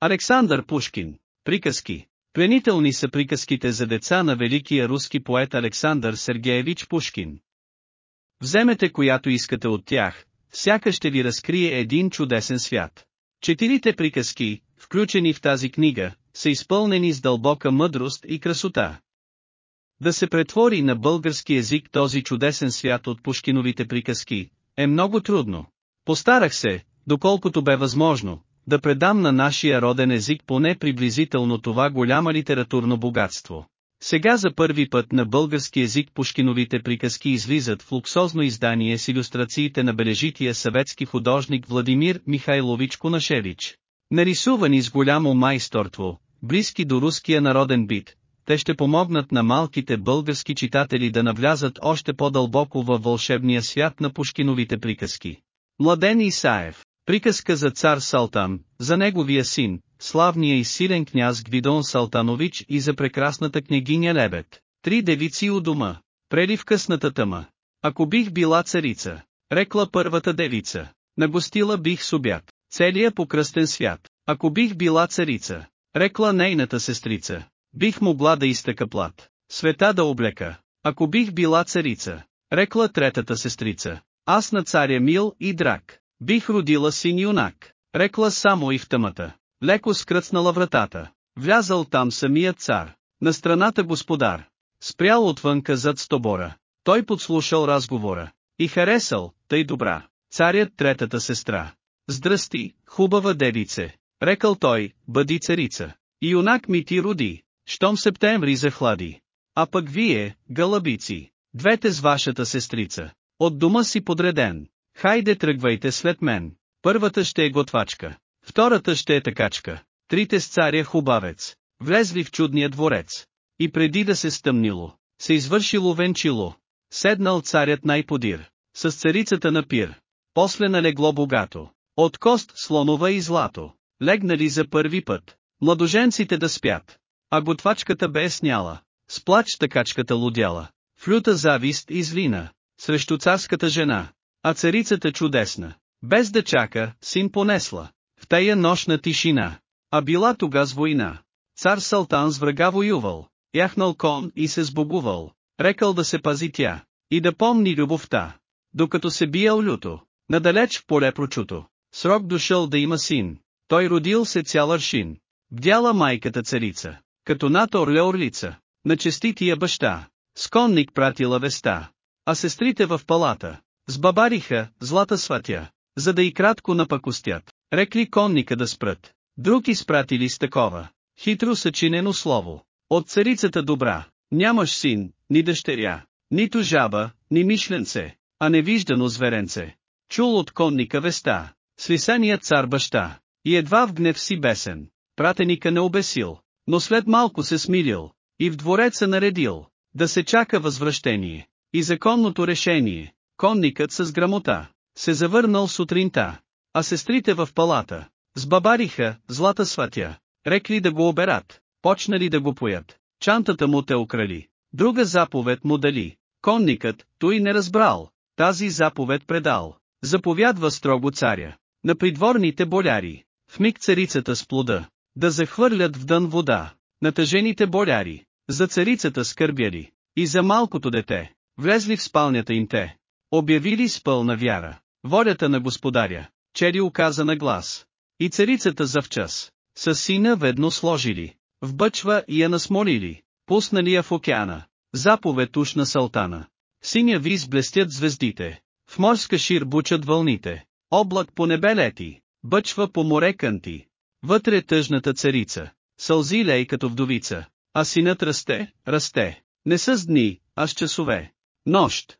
Александър Пушкин. Приказки. Пленителни са приказките за деца на великия руски поет Александър Сергеевич Пушкин. Вземете която искате от тях, всяка ще ви разкрие един чудесен свят. Четирите приказки, включени в тази книга, са изпълнени с дълбока мъдрост и красота. Да се претвори на български език този чудесен свят от Пушкиновите приказки, е много трудно. Постарах се, доколкото бе възможно, да предам на нашия роден език поне приблизително това голямо литературно богатство. Сега за първи път на български език Пушкиновите приказки излизат в луксозно издание с иллюстрациите на бележития съветски художник Владимир Михайлович Конашевич. Нарисувани с голямо майсторство, близки до руския народен бит, те ще помогнат на малките български читатели да навлязат още по-дълбоко във вълшебния свят на Пушкиновите приказки. Младен Исаев Приказка за цар Салтан, за неговия син, славния и силен княз Гвидон Салтанович и за прекрасната княгиня Лебед. Три девици у дома, преди в късната тъма. Ако бих била царица, рекла първата девица, нагостила бих с обяд, целия покръстен свят. Ако бих била царица, рекла нейната сестрица, бих могла да изтъка плат, света да облека. Ако бих била царица, рекла третата сестрица, аз на царя мил и драг, бих родила син юнак, рекла само и в тъмата. Леко скръцнала вратата. Влязал там самият цар. На страната господар. Спрял отвънка зад стобора. Той подслушал разговора. И харесал, тъй добра. Царят третата сестра. Здрасти, хубава девице. Рекал той, бъди царица. И юнак ми ти роди. Щом септември захлади. А пък вие, гълъбици, двете с вашата сестрица. От дома си подреден. Хайде тръгвайте след мен. Първата ще е готвачка. Втората ще е такачка. Трите с царя хубавец. Влезли в чудния дворец. И преди да се стъмнило, се извършило венчило. Седнал царят най-подир. С царицата на пир. После налегло богато. От кост слонова и злато. Легнали за първи път. Младоженците да спят. А готвачката бе сняла. С плач такачката лудяла. Флюта завист и. Срещу царската жена. А царицата чудесна. Без да чака, син понесла. В тая нощна тишина. А била тога с война. Цар Салтан с врага воювал, яхнал кон и се сбогувал, рекал да се пази тя, и да помни любовта. Докато се биял люто, надалеч в поле прочуто, срок дошъл да има син, той родил се цял аршин. Вдяла майката царица, като над орле орлица, на честития баща, с конник пратила веста, а сестрите в палата, сбабариха, злата сватя, за да и кратко напакостят. Рекли конника да спрат. Друг изпратили с такова. Хитро съчинено слово. От царицата добра. Нямаш син, ни дъщеря, нито жаба, ни мишленце, а невиждано зверенце. Чул от конника веста. Слисаният цар баща. И едва в гнев си бесен. Пратеника не обесил, но след малко се смирил. И в двореца наредил. Да се чака възвръщение. И законното решение. Конникът с грамота. Се завърнал сутринта а сестрите в палата, сбабариха, злата сватя, рекли да го оберат, почнали да го поят, чантата му те украли, друга заповед му дали, конникът, той не разбрал, тази заповед предал, заповядва строго царя, на придворните боляри, в миг царицата с плода, да захвърлят в дън вода, на тъжените боляри, за царицата скърбяли, и за малкото дете, влезли в спалнята им те, обявили с пълна вяра, волята на господаря, чери оказа на глас. И царицата завчас, с сина ведно сложили, в бъчва и я насмолили, пуснали я в океана, заповед уж на салтана. Синя виз блестят звездите, в морска шир бучат вълните, облак по небе лети, бъчва по море кънти. Вътре тъжната царица, сълзи лей като вдовица, а синът расте, расте, не с дни, а с часове. Нощ.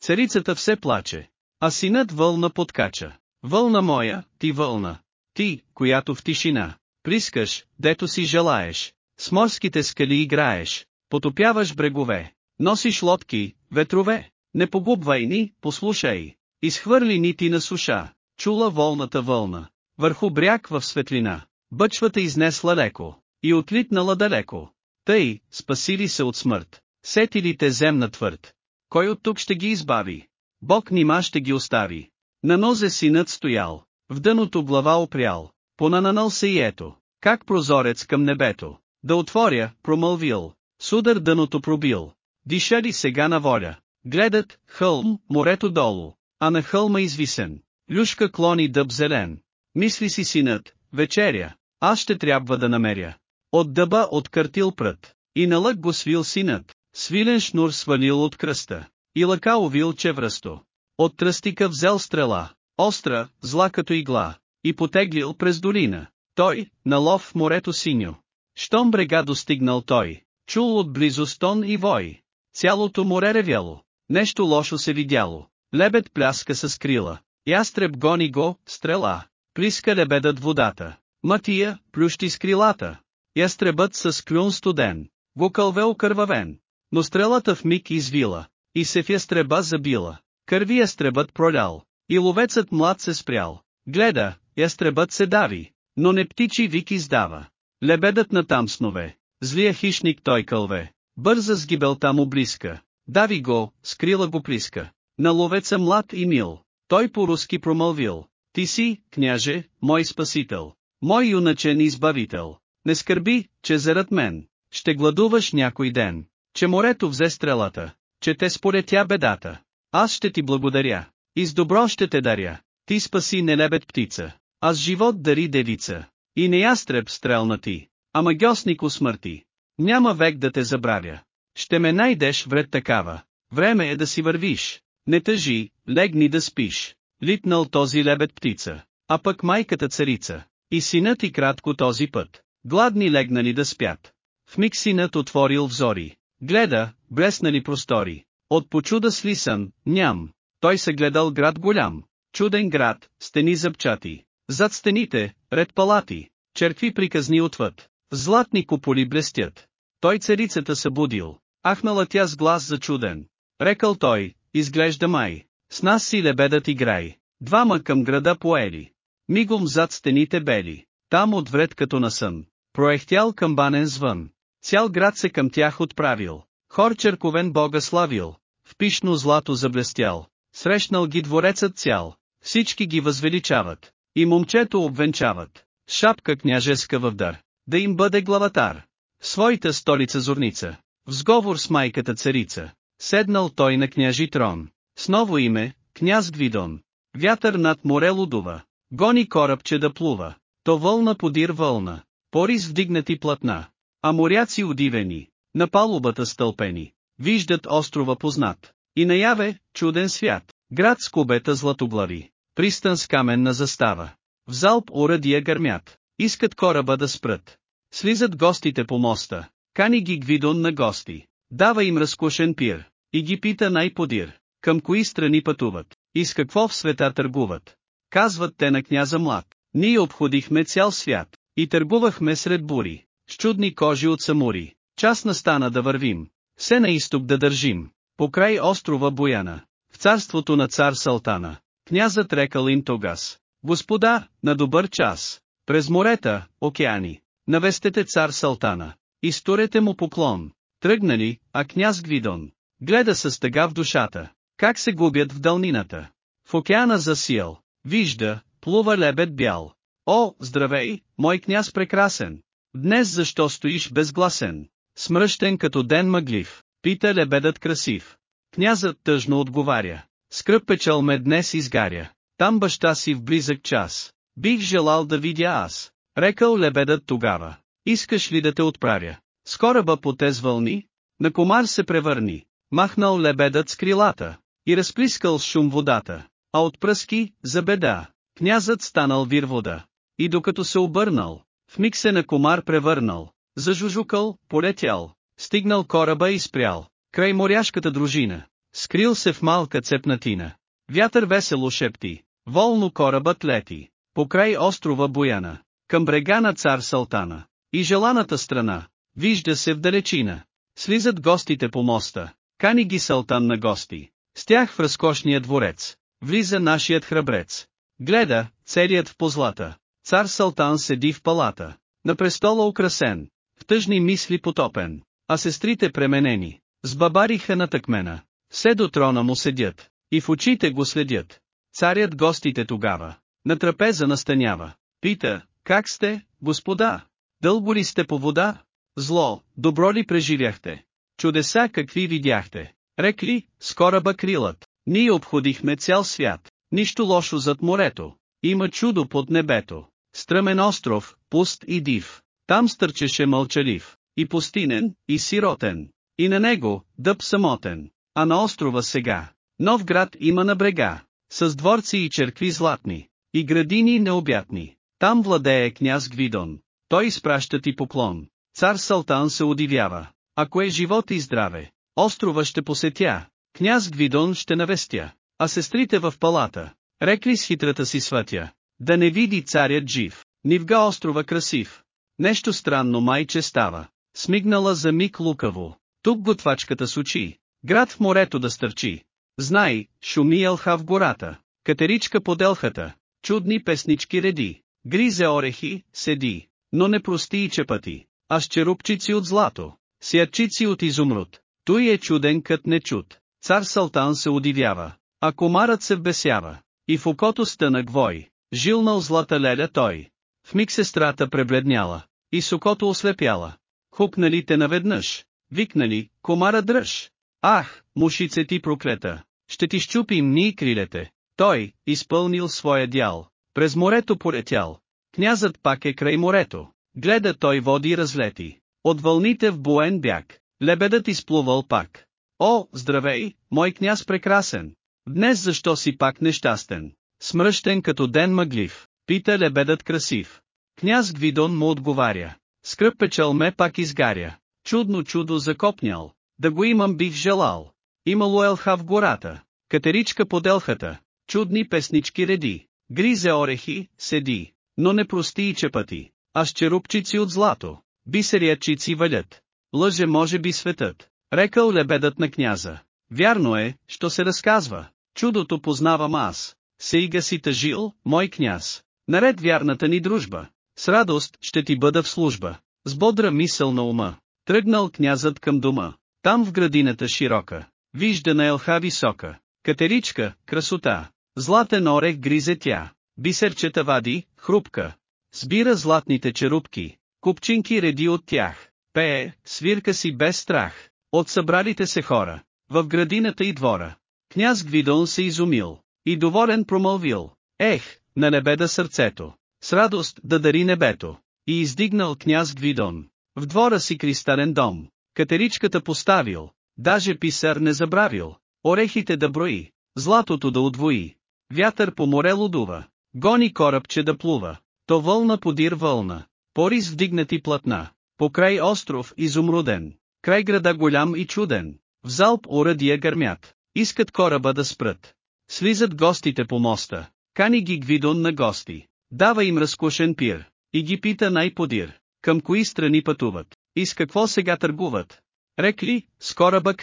Царицата все плаче, а синът вълна подкача. Вълна моя, ти вълна. Ти, която в тишина, прискаш, дето си желаеш, с морските скали играеш, потопяваш брегове, носиш лодки, ветрове, не погубвай ни, послушай, изхвърли ни ти на суша, чула волната вълна, върху бряг в светлина, бъчвата изнесла леко, и отлитнала далеко. Тъй, спасили се от смърт, сетили те земна твърд. Кой от тук ще ги избави? Бог нима ще ги остави. На нозе синът стоял, в дъното глава опрял, понананал се и ето, как прозорец към небето. Да отворя, промълвил, судар дъното пробил. Дишали сега на воля. Гледат, хълм, морето долу, а на хълма извисен. Люшка клони дъб зелен. Мисли си синът, вечеря, аз ще трябва да намеря. От дъба откъртил прът, и на лък го свил синът, свилен шнур свалил от кръста, и лъка овил чевръсто. От тръстика взел стрела, остра, зла като игла, и потеглил през долина. Той, на лов в морето синьо. Щом брега достигнал той, чул отблизо стон и вой. Цялото море ревяло, нещо лошо се видяло. Лебед пляска с крила, ястреб гони го, стрела, плиска лебедът водата. Матия, плющи с крилата. Ястребът с клюн студен, го кълве окървавен. Но стрелата в миг извила, и се в ястреба забила. Кърви ястребът пролял, и ловецът млад се спрял. Гледа, ястребът се дави, но не птичи вик издава. Лебедът на там снове, злия хищник той кълве, бърза с гибелта му близка, дави го, скрила го плиска. На ловеца млад и мил, той по-руски промълвил, ти си, княже, мой спасител, мой юначен избавител. Не скърби, че зарад мен, ще гладуваш някой ден, че морето взе стрелата, че те сполетя бедата. Аз ще ти благодаря, и с добро ще те даря, ти спаси нелебед птица, аз живот дари девица, и не ястреб стрелна ти, а магиосник усмърти. Няма век да те забравя. Ще ме найдеш вред такава. Време е да си вървиш. Не тъжи, легни да спиш. Литнал този лебед птица, а пък майката царица. И синът и кратко този път. Гладни легнали да спят. В миг синът отворил взори. Гледа, блеснали простори. От почуда слисан, ням. Той се гледал град голям. Чуден град, стени зъбчати. Зад стените, ред палати. Черкви приказни отвъд. Златни куполи блестят. Той царицата събудил. Ахнала тя с глас зачуден. Рекал той, изглежда май. С нас си лебедът играй. Двама към града поели. Мигом зад стените бели. Там отвред като на сън. Проехтял камбанен звън. Цял град се към тях отправил. Хор черковен бога славил. В пишно злато заблестял. Срещнал ги дворецът цял. Всички ги възвеличават. И момчето обвенчават. Шапка княжеска в дар. Да им бъде главатар. Своята столица Зорница. В сговор с майката царица. Седнал той на княжи трон. С ново име, княз Гвидон. Вятър над море лудува. Гони корабче да плува. То вълна подир вълна. Порис вдигнати платна. А моряци удивени. На палубата стълпени. Виждат острова познат. И наяве, чуден свят. Град с кубета златоблави. Пристан с каменна застава. В залп урадия гърмят. Искат кораба да спрат. Слизат гостите по моста. Кани ги Гвидон на гости. Дава им разкушен пир. И ги пита най-подир. Към кои страни пътуват? И с какво в света търгуват? Казват те на княза млад. Ние обходихме цял свят. И търгувахме сред бури. С чудни кожи от самури. Час настана да вървим. Се на изток да държим. По край острова Бояна. В царството на цар Салтана. Князът рекал им тогас. Господа, на добър час. През морета, океани. Навестете цар Салтана. Изторете му поклон. Тръгнали, а княз Гвидон. Гледа с тъга в душата. Как се губят в дълнината. В океана засиял. Вижда, плува лебед бял. О, здравей, мой княз прекрасен. Днес защо стоиш безгласен? Смръщен като ден мъглив. Пита лебедът красив. Князът тъжно отговаря. Скръп печал ме днес изгаря. Там баща си в близък час. Бих желал да видя аз. Рекал лебедът тогава. Искаш ли да те отправя? С кораба по тез вълни? На комар се превърни. Махнал лебедът с крилата. И разплискал с шум водата. А от пръски, за беда. Князът станал вир вода. И докато се обърнал, в миг се на комар превърнал. Зажужукал, полетял. Стигнал кораба и спрял. Край моряшката дружина. Скрил се в малка цепнатина. Вятър весело шепти. Волно корабът лети. Покрай острова Бояна. Към брега на цар Салтана. И желаната страна. Вижда се в далечина. Слизат гостите по моста. Кани ги Салтан на гости. С тях в разкошния дворец. Влиза нашият храбрец. Гледа, целият в позлата. Цар Салтан седи в палата. На престола украсен. В тъжни мисли потопен. А сестрите пременени. С бабариха на тъкмена. Все до трона му седят. И в очите го следят. Царят гостите тогава. На трапеза настанява. Пита, как сте, господа? Дълго ли сте по вода? Зло, добро ли преживяхте? Чудеса какви видяхте? Рекли, с кораба крилът. Ние обходихме цял свят. Нищо лошо зад морето. Има чудо под небето. Стръмен остров, пуст и див. Там стърчеше мълчалив. И пустинен, и сиротен. И на него, дъб самотен. А на острова сега. Нов град има на брега. С дворци и черкви златни. И градини необятни. Там владее княз Гвидон. Той изпраща ти поклон. Цар Салтан се удивява. Ако е живот и здраве, острова ще посетя. Княз Гвидон ще навестя. А сестрите в палата. Рекли с хитрата си сватя. Да не види царят жив. Нивга острова красив. Нещо странно майче става. Смигнала за миг лукаво. Тук готвачката с очи. Град в морето да стърчи. Знай, шуми елха в гората. Катеричка под елхата. Чудни песнички реди. Гризе орехи, седи. Но не прости и чепати. А с черупчици от злато. Сярчици от изумруд. Той е чуден кът не чуд. Цар Салтан се удивява. А комарът се вбесява. И в окото стънък вой. Жилнал злата леля той. В миг сестрата пребледняла. И сокото ослепяла. Хупнали те наведнъж. Викнали, комара дръж. Ах, мушице ти проклета. Ще ти щупим ни крилете. Той, изпълнил своя дял. През морето полетял. Князът пак е край морето. Гледа той води разлети. От вълните в буен бяг. Лебедът изплувал пак. О, здравей, мой княз прекрасен! Днес защо си пак нещастен? Смръщен като ден мъглив, пита лебедът красив. Княз Гвидон му отговаря. Скръп печал ме пак изгаря. Чудно чудо закопнял. Да го имам бих желал. Имало елха в гората. Катеричка под елхата. Чудни песнички реди. Гризе орехи, седи. Но не прости и чепати. А с черупчици от злато. Бисериячици валят. Лъже може би светът. Рекал лебедът на княза. Вярно е, що се разказва. Чудото познавам аз. Сейга си тъжил, мой княз. Наред вярната ни дружба. С радост ще ти бъда в служба. С бодра мисъл на ума. Тръгнал князът към дома. Там в градината широка. Вижда на елха висока. Катеричка, красота. Златен орех гризе тя. Бисерчета вади, хрупка. Сбира златните черупки. Купчинки реди от тях. Пее, свирка си без страх. От събралите се хора. В градината и двора. Княз Гвидон се изумил. И доволен промълвил. Ех, на небеда сърцето. С радост да дари небето. И издигнал княз Гвидон. В двора си кристален дом. Катеричката поставил. Даже писар не забравил. Орехите да брои. Златото да удвои. Вятър по море лудува. Гони корабче да плува. То вълна подир вълна. Порис вдигнати платна. Покрай остров изумруден. Край града голям и чуден. В залп урадия гърмят. Искат кораба да спрат. Слизат гостите по моста. Кани ги Гвидон на гости. Дава им разкушен пир. И ги пита най-подир. Към кои страни пътуват? И с какво сега търгуват? Рекли, с кораба.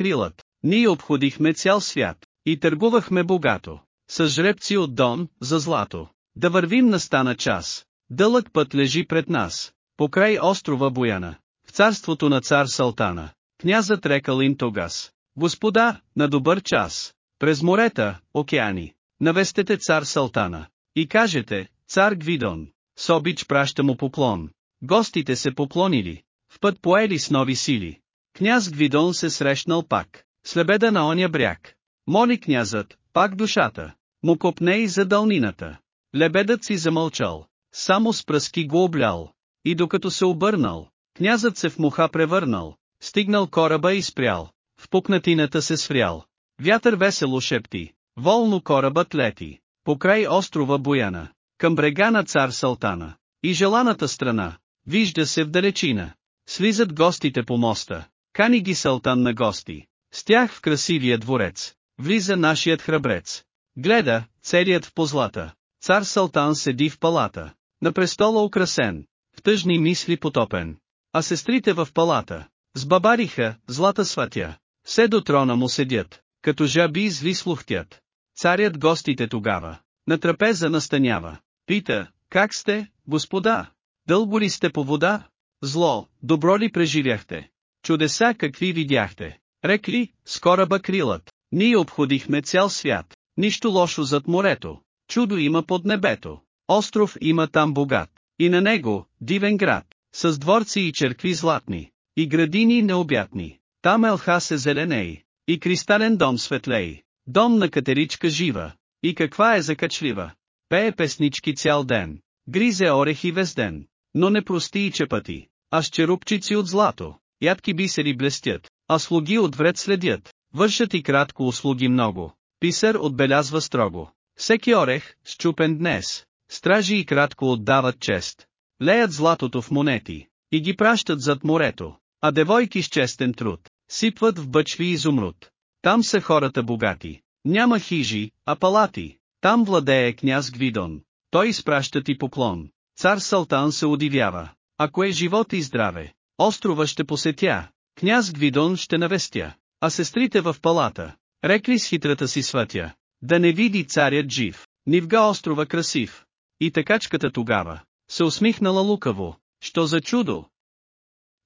Ние обходихме цял свят. И търгувахме богато. С жребци от Дон, за злато. Да вървим на стана час. Дълъг път лежи пред нас. Покрай острова Бояна. В царството на цар Салтана. Князът рекал им тогас. Господа, на добър час. През морета, океани. Навестете цар Салтана. И кажете, цар Гвидон. С обич праща му поклон. Гостите се поклонили. В път поели с нови сили. Княз Гвидон се срещнал пак. С лебеда на оня бряг. Моли князът, пак душата. Му копне и за дълнината. Лебедът си замълчал. Само с пръски го облял. И докато се обърнал, князът се в муха превърнал. Стигнал кораба и спрял. В пукнатината се сврял. Вятър весело шепти. Волно корабът лети. Покрай острова Бояна. Към брега на цар Салтана. И желаната страна. Вижда се в далечина. Слизат гостите по моста. Кани ги Салтан на гости. С тях в красивия дворец. Влиза нашият храбрец. Гледа, целият в позлата. Цар Салтан седи в палата. На престола украсен. В тъжни мисли потопен. А сестрите в палата. Сбабариха, злата сватя. Все до трона му седят, като жаби зли слухтят. Царят гостите тогава, на трапеза настанява. Пита, как сте, господа? Дълго ли сте по вода? Зло, добро ли преживяхте? Чудеса какви видяхте? Рекли, с кораба крилът. Ние обходихме цял свят. Нищо лошо зад морето. Чудо има под небето. Остров има там богат. И на него, дивен град, с дворци и черкви златни, и градини необятни. Там елха се зеленей, и кристален дом светлей, дом на катеричка жива, и каква е закачлива. Пее песнички цял ден, гризе орехи вез ден, но не прости и чепати, а с черупчици от злато, ядки бисери блестят, а слуги от вред следят, вършат и кратко услуги много. Писар отбелязва строго. Всеки орех, счупен днес, стражи и кратко отдават чест. Леят златото в монети, и ги пращат зад морето, а девойки с честен труд, сипват в бъчви изумруд. Там са хората богати, няма хижи, а палати, там владее княз Гвидон, той изпраща ти поклон. Цар Салтан се удивява, ако е живот и здраве, острова ще посетя, княз Гвидон ще навестя, а сестрите в палата, рекли с хитрата си сватя, да не види царят жив, нивга острова красив. И такачката тогава, се усмихнала лукаво, що за чудо?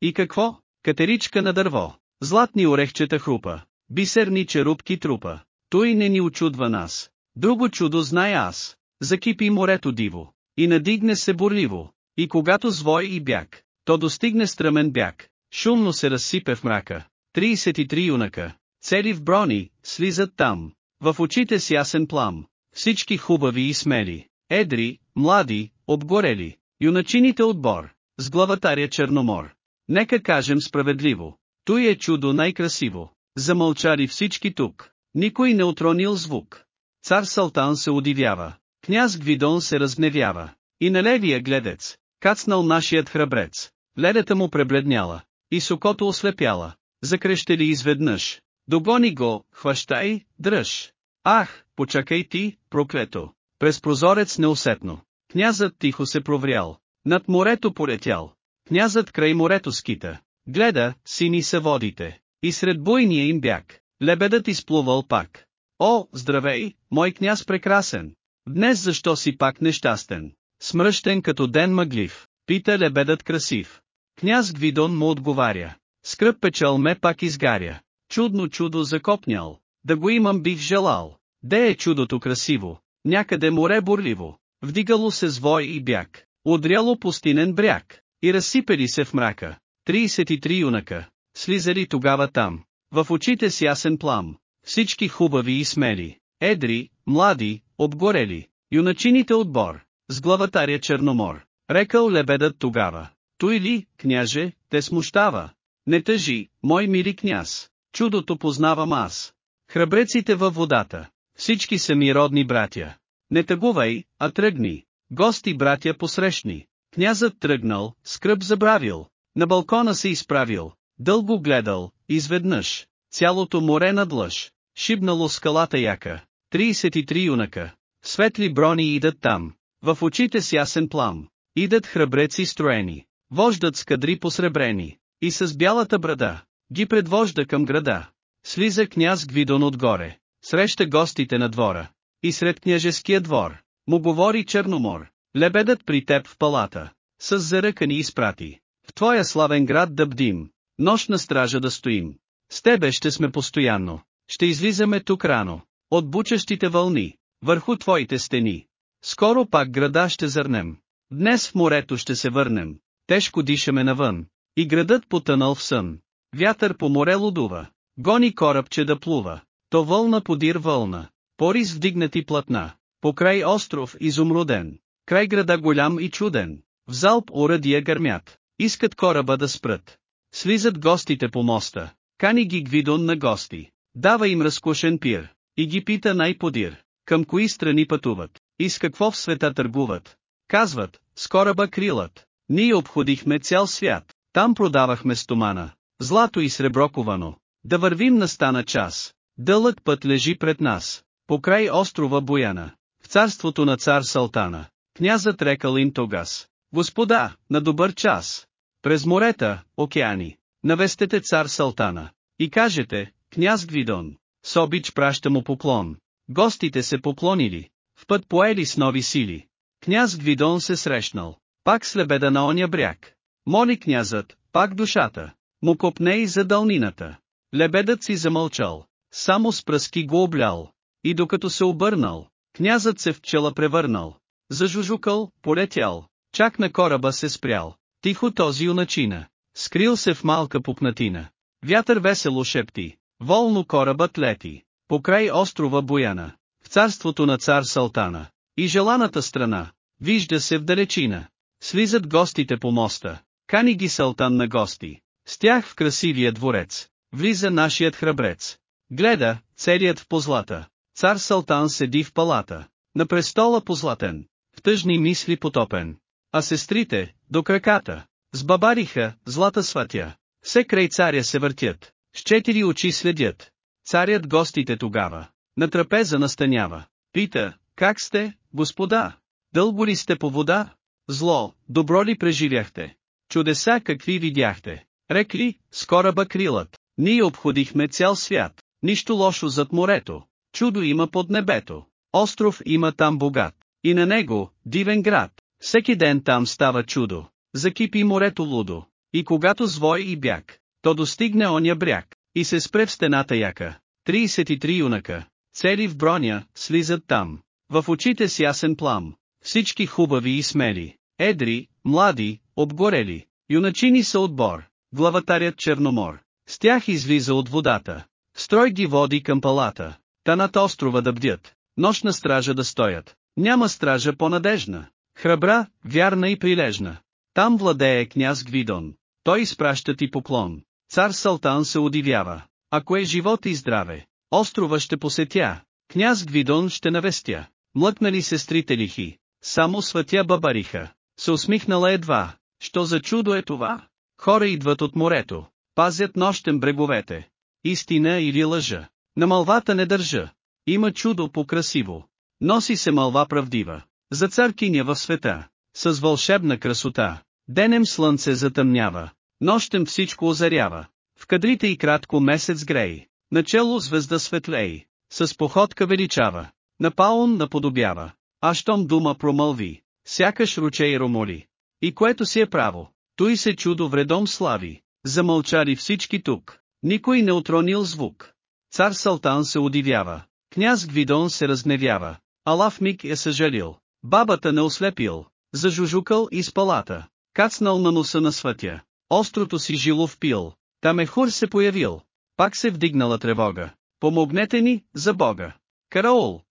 И какво? Катеричка на дърво, златни орехчета хрупа, бисерни черупки трупа, той не ни очудва нас. Друго чудо знае аз, закипи морето диво, и надигне се бурливо, и когато звой и бяг, то достигне стръмен бяг, шумно се разсипе в мрака. 33 юнака, цели в брони, слизат там, в очите с ясен плам, всички хубави и смели, едри, млади, обгорели, юначините отбор, с главатаря Черномор. Нека кажем справедливо, той е чудо най-красиво. Замълчали всички тук, никой не отронил звук. Цар Салтан се удивява, княз Гвидон се разгневява, и на левия гледец, кацнал нашият храбрец, ледата му пребледняла, и сокото ослепяла, закрещели изведнъж, догони го, хващай, дръж. Ах, почакай ти, проклето, през прозорец неусетно, князът тихо се проврял, над морето полетял, князът край морето скита, гледа, сини са водите, и сред буйния им бяг, лебедът изплувал пак. О, здравей, мой княз прекрасен! Днес защо си пак нещастен? Смръщен като ден мъглив, пита лебедът красив. Княз Гвидон му отговаря. Скръп печал ме пак изгаря. Чудно чудо закопнял. Да го имам бих желал. Де е чудото красиво? Някъде море бурливо. Вдигало се звой и бяг. Удряло пустинен бряг. И разсипели се в мрака. 33 юнака. Слизали тогава там. В очите с ясен плам. Всички хубави и смели. Едри, млади, обгорели. Юначините отбор. С главатаря Черномор. Рекал лебедът тогава. Той ли, княже, те смущава? Не тъжи, мой мили княз. Чудото познавам аз. Храбреците във водата. Всички са ми родни братя. Не тъгувай, а тръгни. Гости братя посрещни. Князът тръгнал, скръп забравил. На балкона се изправил. Дълго гледал, изведнъж. Цялото море надлъж. Шибнало скалата яка. 33 юнака. Светли брони идат там. В очите с ясен плам. Идат храбреци строени. Вождат с кадри посребрени. И с бялата брада. Ги предвожда към града. Слиза княз Гвидон отгоре. Среща гостите на двора. И сред княжеския двор. Му говори Черномор. Лебедът при теб в палата. С заръкани изпрати. Твоя славен град да бдим. Нощна стража да стоим. С тебе ще сме постоянно. Ще излизаме тук рано. От бучащите вълни. Върху твоите стени. Скоро пак града ще зърнем. Днес в морето ще се върнем. Тежко дишаме навън. И градът потънал в сън. Вятър по море лудува. Гони корабче да плува. То вълна подир вълна. Порис вдигнати платна. Покрай остров изумруден. Край града голям и чуден. В залп оръдия гърмят. Искат кораба да спрат. Слизат гостите по моста. Кани ги Гвидон на гости. Дава им разкушен пир. И ги пита най-подир. Към кои страни пътуват? И с какво в света търгуват? Казват, с кораба крилът. Ние обходихме цял свят. Там продавахме стомана. Злато и сребро ковано. Да вървим настана час. Дълъг път лежи пред нас. Покрай острова Бояна. В царството на цар Салтана. Князът рекал им тогас. Господа, на добър час. През морета, океани. Навестете цар Салтана. И кажете, княз Гвидон. С обич праща му поклон. Гостите се поклонили. В път поели с нови сили. Княз Гвидон се срещнал. Пак с лебеда на оня бряг. Моли князът, пак душата. Му копне и за дълнината. Лебедът си замълчал. Само с пръски го облял. И докато се обърнал, князът се в пчела превърнал. Зажужукал, полетял. Чак на кораба се спрял. Тихо този юначина. Скрил се в малка пупнатина. Вятър весело шепти. Волно корабът лети. Покрай острова Бояна. В царството на цар Салтана. И желаната страна. Вижда се в далечина. Слизат гостите по моста. Кани ги Салтан на гости. С тях в красивия дворец. Влиза нашият храбрец. Гледа, целият в позлата. Цар Салтан седи в палата. На престола позлатен. В тъжни мисли потопен. А сестрите, до краката, сбабариха, злата сватя. Все край царя се въртят. С четири очи следят. Царят гостите тогава. На трапеза настанява. Пита, как сте, господа? Дълго ли сте по вода? Зло, добро ли преживяхте? Чудеса какви видяхте? Рекли, с кораба крилът. Ние обходихме цял свят. Нищо лошо зад морето. Чудо има под небето. Остров има там богат. И на него, дивен град. Всеки ден там става чудо. Закипи морето лудо. И когато звой и бяг, то достигне оня бряг. И се спре в стената яка. 33 юнака, цели в броня, слизат там. В очите с ясен плам. Всички хубави и смели. Едри, млади, обгорели. Юначини са отбор. Главатарят Черномор. С тях излиза от водата. Строй ги води към палата. Та над острова да бдят. Нощна стража да стоят. Няма стража по-надежна. Храбра, вярна и прилежна. Там владее княз Гвидон. Той изпраща ти поклон. Цар Салтан се удивява. Ако е живот и здраве, острова ще посетя. Княз Гвидон ще навестя. Млъкнали сестрите лихи. Само свътя бабариха. Се усмихнала едва. Що за чудо е това? Хора идват от морето. Пазят нощем бреговете. Истина или лъжа. На мълвата не държа. Има чудо по-красиво. Носи се мълва правдива. За царкиня в света. С вълшебна красота. Денем слънце затъмнява. Нощем всичко озарява. В кадрите и кратко месец грей. Начело звезда светлей. С походка величава. На наподобява. А щом дума промълви. Сякаш ручей ромоли. И което си е право. Той се чудо вредом слави. Замълчали всички тук. Никой не отронил звук. Цар Салтан се удивява. Княз Гвидон се разгневява. Алав миг е съжалил. Бабата не ослепил. Зажужукал из палата. Кацнал на носа на свътя. Острото си жило впил. Там е хур се появил. Пак се вдигнала тревога. Помогнете ни, за Бога. Караул!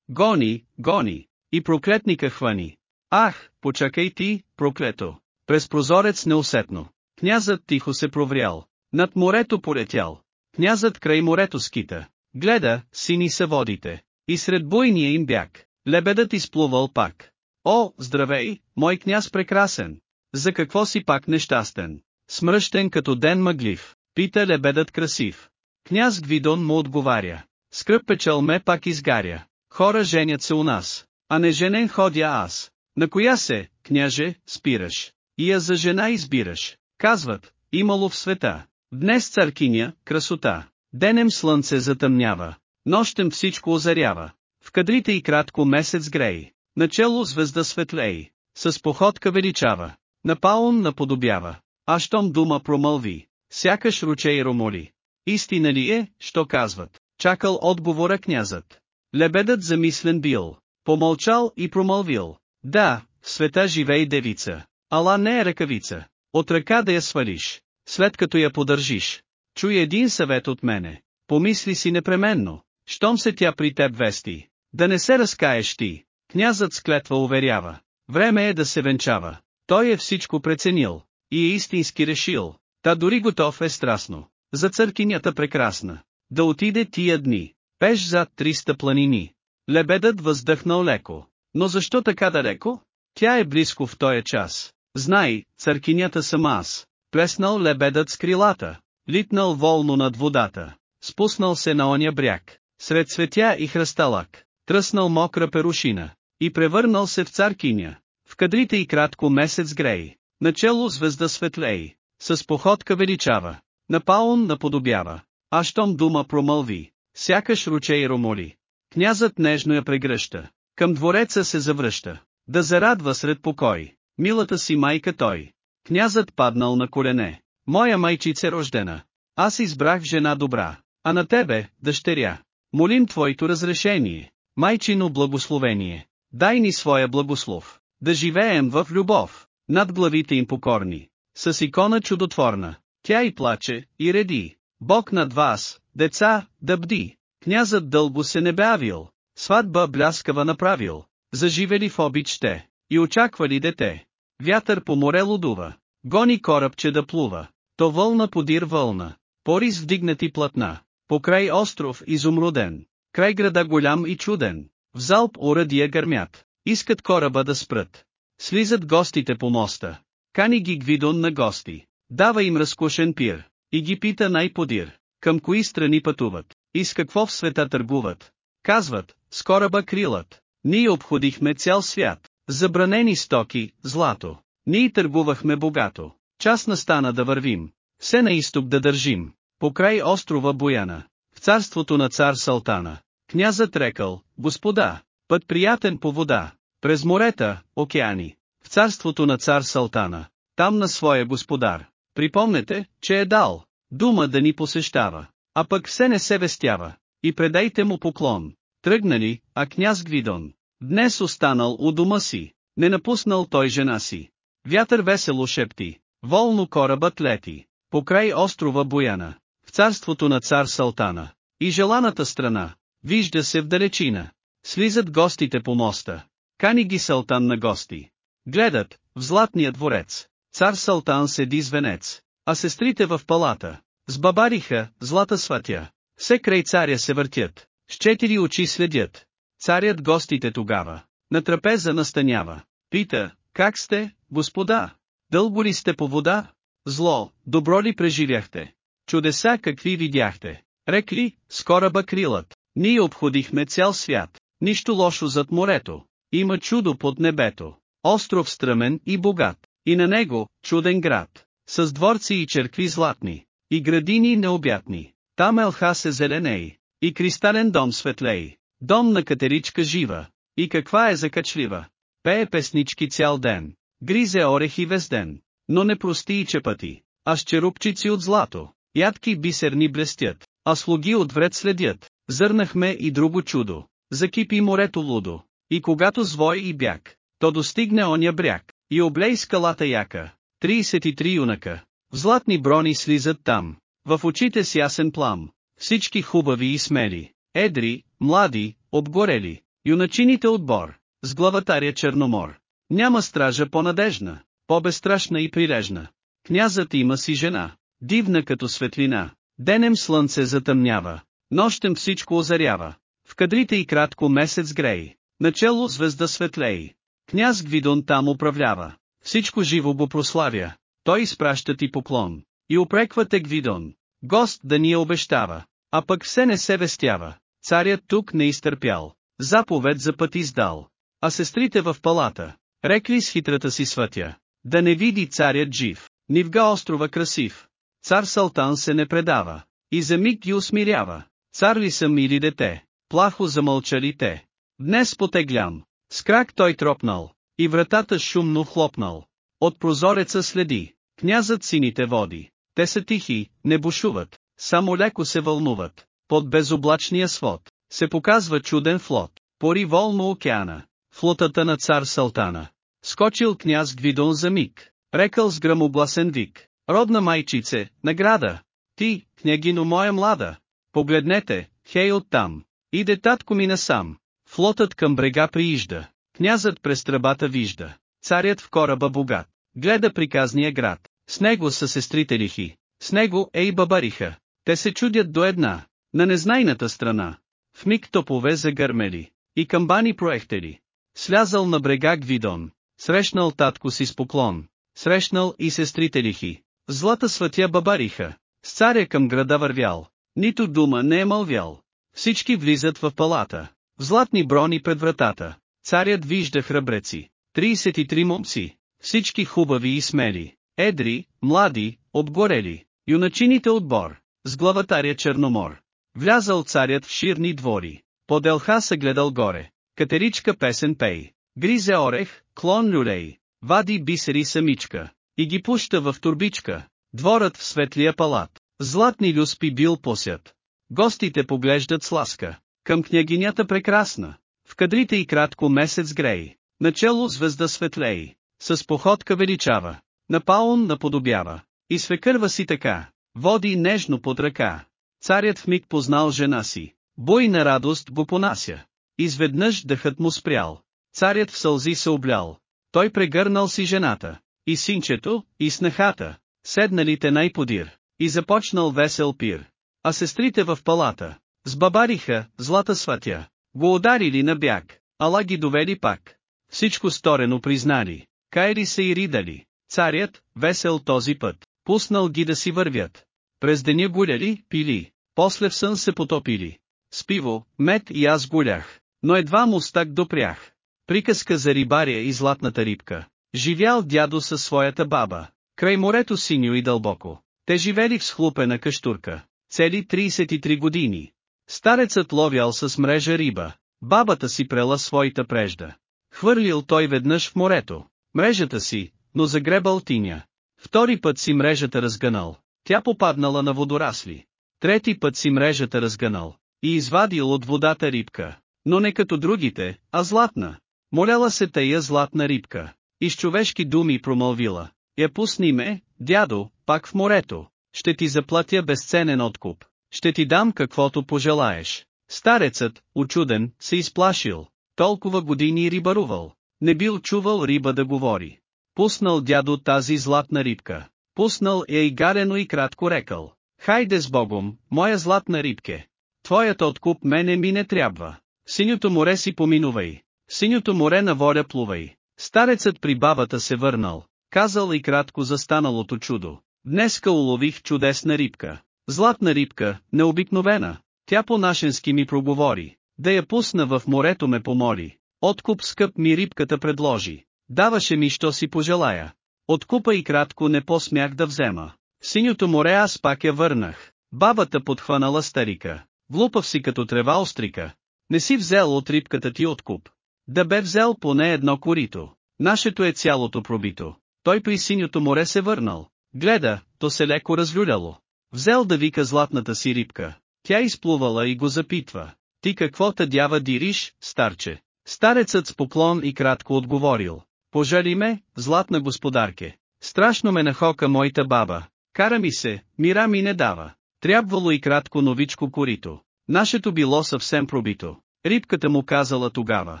Гони, гони, и проклетника хвани. Ах, почакай ти, проклето. През прозорец неусетно. Князът тихо се проврял. Над морето полетял. Князът край морето скита. Гледа, сини са водите. И сред буйния им бяг. Лебедът изплувал пак. О, здравей, мой княз прекрасен! За какво си пак нещастен? Смръщен като ден мъглив, пита лебедът красив. Княз Гвидон му отговаря. Скръп печал ме пак изгаря. Хора женят се у нас, а не женен ходя аз. На коя се, княже, спираш? И я за жена избираш. Казват, имало в света. Днес царкиня, красота. Денем слънце затъмнява. Нощем всичко озарява. В кадрите и кратко месец грей. Начело звезда светлей. С походка величава. На паун наподобява. А щом дума промълви. Сякаш ручей ромоли. Истина ли е, що казват? Чакал отговора князът. Лебедът замислен бил. Помълчал и промълвил. Да, света живей девица. Ала не е ръкавица. От ръка да я свалиш. След като я подържиш. Чуй един съвет от мене. Помисли си непременно. Щом се тя при теб вести. Да не се разкаеш ти. Князът с клетва уверява. Време е да се венчава. Той е всичко преценил. И е истински решил. Та дори готов е страстно. За църкинята прекрасна. Да отиде тия дни. Пеш зад 300 планини. Лебедът въздъхнал леко. Но защо така далеко? Тя е близко в този час. Знай, църкинята съм аз. Плеснал лебедът с крилата. Литнал волно над водата. Спуснал се на оня бряг. Сред цветя и хръсталак. Тръснал мокра перушина. И превърнал се в царкиня. В кадрите и кратко месец грей. Начело звезда светлей. С походка величава. На наподобява. А щом дума промълви. Сякаш ручей ромоли. Князът нежно я прегръща. Към двореца се завръща. Да зарадва сред покой. Милата си майка той. Князът паднал на колене. Моя майчице рождена. Аз избрах жена добра. А на тебе, дъщеря. Молим твоето разрешение. Майчино благословение. Дай ни своя благослов. да живеем в любов, над главите им покорни, с икона чудотворна, тя и плаче, и реди, Бог над вас, деца, да бди, князът дълго се не бавил, сватба бляскава направил, заживели в обичте, и очаквали дете. Вятър по море лудува, гони корабче да плува, то вълна подир вълна, порис вдигнати платна, покрай остров изумруден, край града голям и чуден, в залп урадия гърмят, искат кораба да спрат. Слизат гостите по моста, кани ги Гвидон на гости, дава им разкушен пир, и ги пита най-подир, към кои страни пътуват, и с какво в света търгуват. Казват, с кораба крилът, ние обходихме цял свят, забранени стоки, злато, ние търгувахме богато, час настана да вървим, все на изток да държим, покрай острова Бояна, в царството на цар Салтана. Князът рекал, господа, път приятен по вода, през морета, океани, в царството на цар Салтана, там на своя господар. Припомнете, че е дал дума да ни посещава, а пък все не се вестява, и предайте му поклон. Тръгнали, а княз Гвидон, днес останал у дома си, не напуснал той жена си. Вятър весело шепти, волно корабът лети, покрай острова Бояна, царството на цар Салтана, и желаната страна, вижда се в далечина. Слизат гостите по моста, кани ги Салтан на гости. Гледат, в златния дворец, цар Салтан седи с венец, а сестрите в палата, с бабариха, злата сватя, все край царя се въртят, с четири очи следят. Царят гостите тогава, на трапеза настанява, пита, как сте, господа? Дълго ли сте по вода? Зло, добро ли преживяхте? Чудеса какви видяхте? Рекли, с кораба крилът, ние обходихме цял свят, нищо лошо зад морето, има чудо под небето, остров стръмен и богат, и на него, чуден град, с дворци и черкви златни, и градини необятни, там елха се зеленей, и кристален дом светлей, дом на катеричка жива, и каква е закачлива, пее песнички цял ден, гризе орехи вез ден, но не прости и чепати, а с черупчици от злато, ядки бисерни блестят, а слуги от вред следят, зърнахме и друго чудо, закипи морето лудо, и когато звой и бяг, то достигне оня бряг, и облей скалата яка, 33 юнака, в златни брони слизат там, в очите с ясен плам, всички хубави и смели, едри, млади, обгорели, юначините отбор, с главатаря Черномор. Няма стража по-надежна, по-безстрашна и прилежна. Князът има си жена, дивна като светлина, денем слънце затъмнява, нощем всичко озарява, в кадрите и кратко месец грей, начало звезда светлей. Княз Гвидон там управлява, всичко живо го прославя, той изпраща ти поклон, и упреква те Гвидон, гост да ни я обещава, а пък все не се вестява, царят тук не изтърпял, заповед за път издал, а сестрите в палата, рекли с хитрата си свътя, да не види царят жив, Нивга острова красив. Цар Салтан се не предава, и за миг ги усмирява, цар ли съм или дете, плахо замълчали те. Днес потеглям, с крак той тропнал, и вратата шумно хлопнал. От прозореца следи, князът сините води, те са тихи, не бушуват, само леко се вълнуват. Под безоблачния свод, се показва чуден флот, пори волно океана, флотата на цар Салтана. Скочил княз Гвидон за миг, рекал с грамогласен вик, родна майчице, награда, ти, княгино моя млада, погледнете, хей оттам, иде татко ми насам, флотът към брега приижда, князът през тръбата вижда, царят в кораба богат, гледа приказния град, с него са сестрите лихи, с него е и бабариха, те се чудят до една, на незнайната страна. В миг топове загърмели, и камбани проехтели. Слязал на брега Гвидон, срещнал татко си с поклон, срещнал и сестрите лихи. Злата свътя бабариха, с царя към града вървял, нито дума не е мълвял. Всички влизат в палата, в златни брони пред вратата. Царят вижда храбреци, 33 момци, всички хубави и смели, едри, млади, обгорели, юначините отбор, с главатаря Черномор. Влязал царят в ширни двори, под елха се гледал горе, катеричка песен пей, гризе орех, клон люлей, вади бисери самичка, и ги пуща в турбичка, дворът в светлия палат, златни люспи бил посят. Гостите поглеждат с ласка, към княгинята прекрасна, в кадрите и кратко месец грей, Начело звезда светлей, с походка величава, на наподобява, и свекърва си така, води нежно под ръка. Царят в миг познал жена си, бой на радост го понася. Изведнъж дъхът му спрял. Царят в сълзи се облял. Той прегърнал си жената, и синчето, и снахата, седналите най-подир, и започнал весел пир. А сестрите в палата, сбабариха, злата сватя, го ударили на бяг, ала ги довели пак. Всичко сторено признали, кайри се и ридали. Царят, весел този път, пуснал ги да си вървят. През деня гуляли, пили, после в сън се потопили. С пиво, мед и аз гулях, но едва мустак допрях. Приказка за рибаря и златната рибка. Живял дядо със своята баба, край морето синьо и дълбоко. Те живели в схлупена каштурка, цели 33 години. Старецът ловял с мрежа риба, бабата си прела своята прежда. Хвърлил той веднъж в морето, мрежата си, но загребал тиня. Втори път си мрежата разгънал, тя попаднала на водорасли. Трети път си мрежата разгънал, и извадил от водата рибка, но не като другите, а златна. Моляла се тая златна рибка, и с човешки думи промълвила. Я пусни ме, дядо, пак в морето. Ще ти заплатя безценен откуп. Ще ти дам каквото пожелаеш. Старецът, очуден, се изплашил. Толкова години рибарувал. Не бил чувал риба да говори. Пуснал дядо тази златна рибка. Пуснал я и гарено и кратко рекал. Хайде с Богом, моя златна рибке. Твоят откуп мене ми не трябва. Синьото море си поминувай. Синьото море на воля плувай. Старецът при бабата се върнал. Казал и кратко за станалото чудо. Днеска улових чудесна рибка. Златна рибка, необикновена. Тя по-нашенски ми проговори. Да я пусна в морето ме помоли. Откуп скъп ми рибката предложи. Даваше ми що си пожелая. Откупа и кратко не посмях да взема. Синьото море аз пак я върнах. Бабата подхванала старика. Влупав си като трева острика. Не си взел от рибката ти откуп. Да бе взел поне едно корито. Нашето е цялото пробито. Той при синьото море се върнал. Гледа, то се леко разлюляло. Взел да вика златната си рибка. Тя изплувала и го запитва. Ти какво тъдява дириш, старче? Старецът с поклон и кратко отговорил. Пожали ме, златна господарке. Страшно ме нахока моята баба. Кара ми се, мира ми не дава. Трябвало и кратко новичко корито. Нашето било съвсем пробито. Рибката му казала тогава.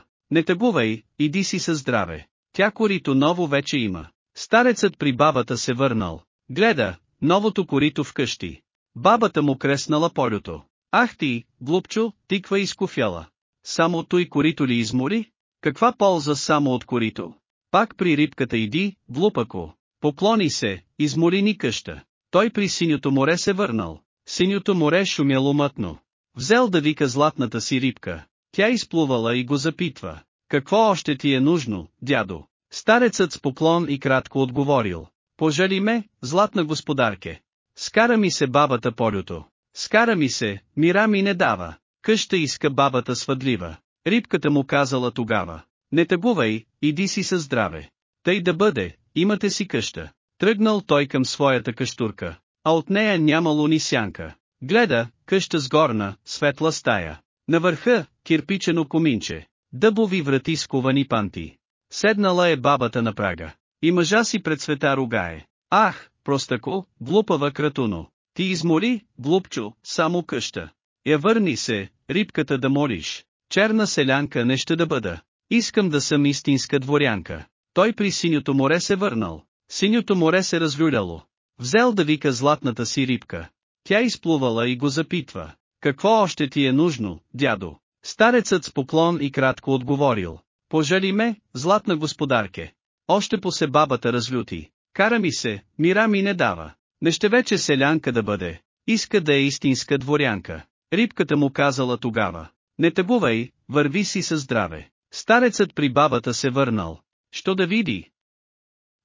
Не тъгувай, иди си със здраве. Тя корито ново вече има. Старецът при бабата се върнал. Гледа, новото корито вкъщи. Бабата му креснала полюто. Ах ти, глупчо, тиква изкофяла. Само той корито ли измори? Каква полза само от корито? Пак при рибката иди, глупако. Поклони се, измори ни къща. Той при синьото море се върнал. Синьото море шумяло мътно. Взел да вика златната си рибка. Тя изплувала и го запитва. Какво още ти е нужно, дядо? Старецът с поклон и кратко отговорил. Пожали ме, златна господарке. Скара ми се бабата полюто. Скара ми се, мира ми не дава. Къща иска бабата свъдлива. Рибката му казала тогава. Не тъгувай, иди си със здраве. Тъй да бъде, имате си къща. Тръгнал той към своята къщурка, а от нея нямало ни сянка. Гледа, къща с горна, светла стая. На върха, кирпичено коминче. Дъбови врати с ковани панти. Седнала е бабата на прага. И мъжа си пред света ругае. Ах, простако, глупава кратуно. Ти измори, глупчо, само къща. Я върни се, рибката да молиш. Черна селянка не ще да бъда. Искам да съм истинска дворянка. Той при синьото море се върнал. Синьото море се развюляло. Взел да вика златната си рибка. Тя изплувала и го запитва. Какво още ти е нужно, дядо? Старецът с поклон и кратко отговорил. Пожали ме, златна господарке. Още по се бабата разлюти. Кара ми се, мира ми не дава. Не ще вече селянка да бъде. Иска да е истинска дворянка. Рибката му казала тогава. Не тъгувай, върви си със здраве. Старецът при бабата се върнал. Що да види?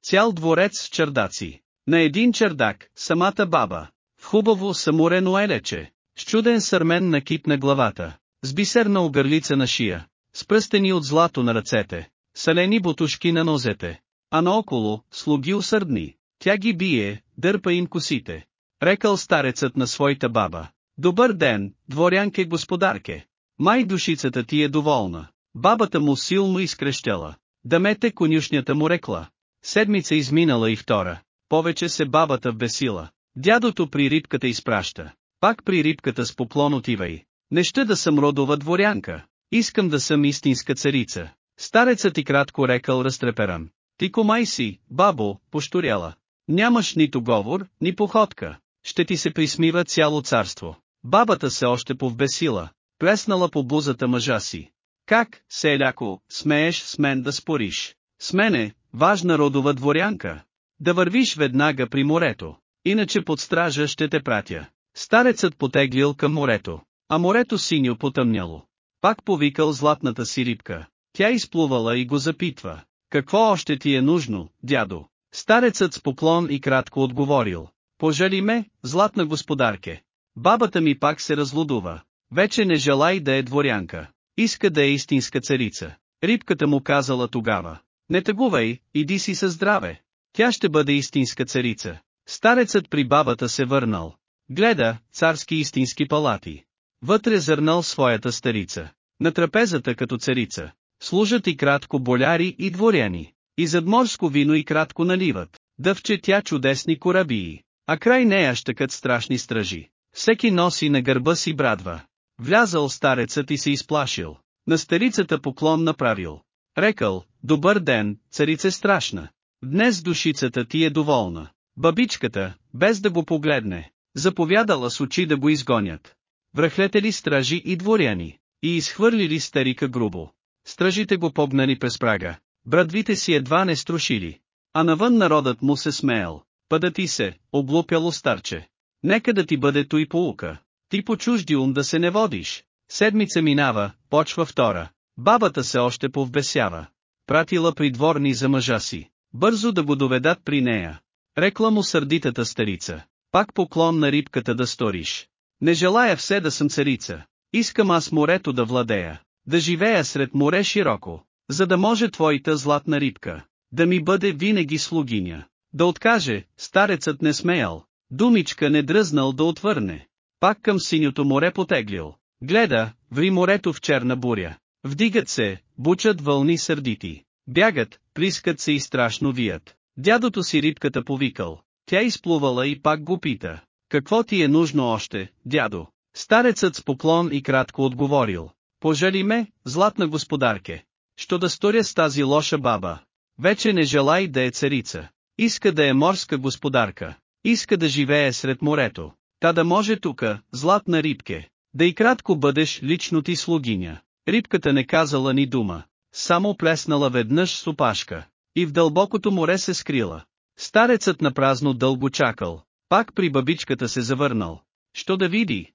Цял дворец с чердаци. На един чердак, самата баба. В хубаво самурено елече. С чуден сърмен на кип на главата. С бисерна огърлица на шия. С пръстени от злато на ръцете. Салени бутушки на нозете. А наоколо, слуги усърдни. Тя ги бие, дърпа им косите. Рекал старецът на своята баба. Добър ден, дворянке господарке. Май душицата ти е доволна. Бабата му силно изкрещела. Да мете конюшнята му рекла. Седмица изминала и втора. Повече се бабата вбесила. Дядото при рибката изпраща. Пак при рибката с поклон отивай. Не ще да съм родова дворянка. Искам да съм истинска царица. Старецът и кратко рекал разтреперан. Ти комай си, бабо, пошторяла. Нямаш нито говор, ни походка. Ще ти се присмива цяло царство. Бабата се още повбесила, плеснала по бузата мъжа си. Как, селяко, смееш с мен да спориш? С мене, важна родова дворянка. Да вървиш веднага при морето, иначе под стража ще те пратя. Старецът потеглил към морето, а морето синьо потъмняло. Пак повикал златната си рибка. Тя изплувала и го запитва. Какво още ти е нужно, дядо? Старецът с поклон и кратко отговорил. Пожали ме, златна господарке. Бабата ми пак се разлудува. Вече не желай да е дворянка. Иска да е истинска царица. Рибката му казала тогава. Не тъгувай, иди си със здраве. Тя ще бъде истинска царица. Старецът при бабата се върнал. Гледа, царски истински палати. Вътре зърнал своята старица. На трапезата като царица. Служат и кратко боляри и дворяни. И задморско вино и кратко наливат. Дъвче тя чудесни корабии. А край нея щекат страшни стражи. Всеки носи на гърба си брадва. Влязал старецът и се изплашил. На старицата поклон направил. Рекал, добър ден, царице страшна. Днес душицата ти е доволна. Бабичката, без да го погледне, заповядала с очи да го изгонят. Връхлете стражи и дворяни, и изхвърлили старика грубо. Стражите го погнали през прага, брадвите си едва не струшили. А навън народът му се смеял. Пада ти се, облупяло старче. Нека да ти бъде той поука. Ти по чужди ум да се не водиш. Седмица минава, почва втора. Бабата се още повбесява. Пратила придворни за мъжа си. Бързо да го доведат при нея. Рекла му сърдитата старица. Пак поклон на рибката да сториш. Не желая все да съм царица. Искам аз морето да владея. Да живея сред море широко. За да може твоята златна рибка. Да ми бъде винаги слугиня. Да откаже, старецът не смеял. Думичка не дръзнал да отвърне. Пак към синьото море потеглил. Гледа, ври морето в черна буря. Вдигат се, бучат вълни сърдити. Бягат, плискат се и страшно вият. Дядото си рибката повикал. Тя изплувала и пак го пита. Какво ти е нужно още, дядо? Старецът с поклон и кратко отговорил. Пожали ме, златна господарке. Що да сторя с тази лоша баба? Вече не желай да е царица. Иска да е морска господарка. Иска да живее сред морето. Та да може тука, златна рибке. Да и кратко бъдеш лично ти слугиня. Рибката не казала ни дума. Само плеснала веднъж с опашка. И в дълбокото море се скрила. Старецът на празно дълго чакал. Пак при бабичката се завърнал. Що да види?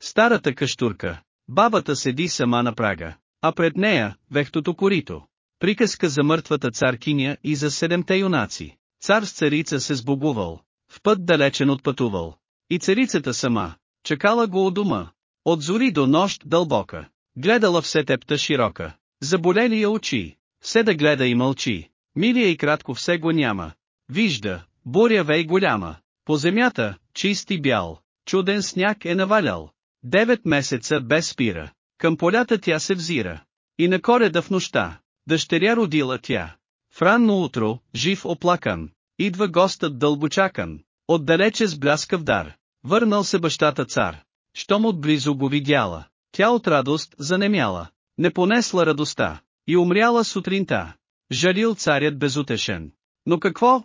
Старата каштурка. Бабата седи сама на прага, а пред нея, вехтото корито. Приказка за мъртвата царкиня и за седемте юнаци. Цар с царица се сбогувал, в път далечен отпътувал. И царицата сама, чакала го у дома. От зори до нощ дълбока, гледала все тепта широка. Заболели я очи, все да гледа и мълчи. Милия и кратко все го няма. Вижда, буря вей голяма. По земята, чист и бял, чуден сняг е навалял. Девет месеца без спира. Към полята тя се взира. И на кореда в нощта, дъщеря родила тя. В ранно утро, жив оплакан, идва гостът дълбочакан, отдалече с бляскав дар. Върнал се бащата цар. Щом отблизо го видяла, тя от радост занемяла, не понесла радостта, и умряла сутринта. Жалил царят безутешен. Но какво?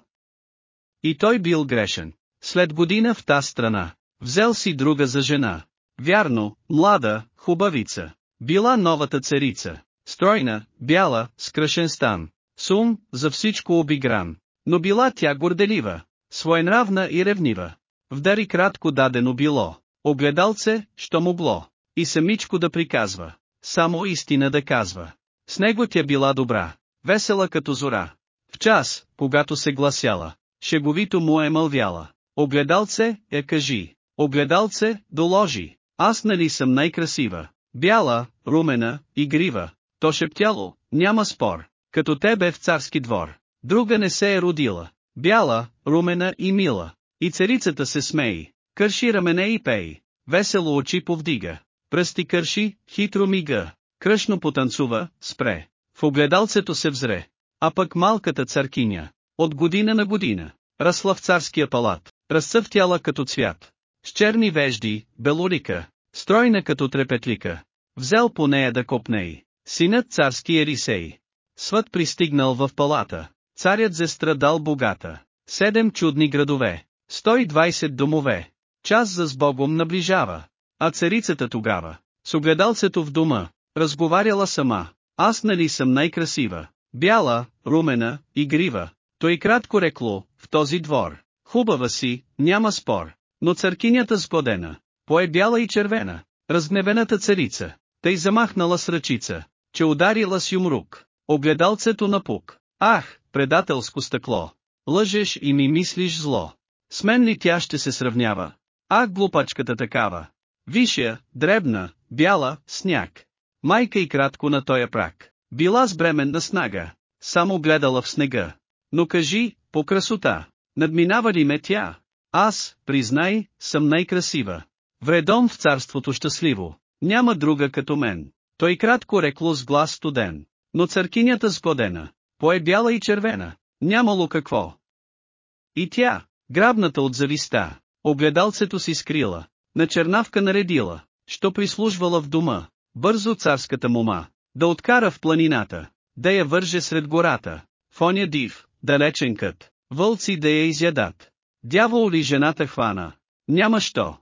И той бил грешен. След година в та страна, взел си друга за жена. Вярно, млада, хубавица. Била новата царица. Стройна, бяла, с кръшен стан. Сум, за всичко обигран. Но била тя горделива, своенравна и ревнива. В дари кратко дадено било. Огледалце, що могло. И самичко да приказва. Само истина да казва. С него тя била добра. Весела като зора. В час, когато се гласяла, шеговито му е мълвяла. Огледалце, я кажи. Огледалце, доложи. Аз нали съм най-красива. Бяла, румена, игрива. То шептяло, няма спор. Като тебе в царски двор. Друга не се е родила. Бяла, румена и мила. И царицата се смеи. Кърши рамене и пей. Весело очи повдига. Пръсти кърши, хитро мига. Кръшно потанцува, спре. В огледалцето се взре. А пък малката царкиня, от година на година, ръсла в царския палат, разцъфтяла като цвят. С черни вежди, белорика, стройна като трепетлика. Взел по нея да копней. Синът царски Ерисей. Свът пристигнал в палата. Царят зестрадал богата. Седем чудни градове. 120 домове. Час за с Богом наближава. А царицата тогава, с огледалцето в дома, разговаряла сама. Аз нали съм най-красива, бяла, румена, игрива. Той кратко рекло, в този двор. Хубава си, няма спор. Но църкинята сгодена, пое бяла и червена, разгневената царица, тъй замахнала с ръчица, че ударила с юмрук, огледалцето на пук. Ах, предателско стъкло! Лъжеш и ми мислиш зло. С мен ли тя ще се сравнява? Ах, глупачката такава! Виша, дребна, бяла, сняг. Майка и кратко на тоя прак. Била с бременна снага. Само гледала в снега. Но кажи, по красота, надминава ли ме тя? Аз, признай, съм най-красива. Вредом в царството щастливо. Няма друга като мен. Той кратко рекло с глас студен. Но църкинята сгодена. Пое бяла и червена. Нямало какво. И тя, грабната от зависта, огледалцето си скрила, на чернавка наредила, що прислужвала в дома, бързо царската мума, да откара в планината, да я върже сред гората, в оня див, далечен кът, вълци да я изядат. Дявол ли жената хвана? Няма що.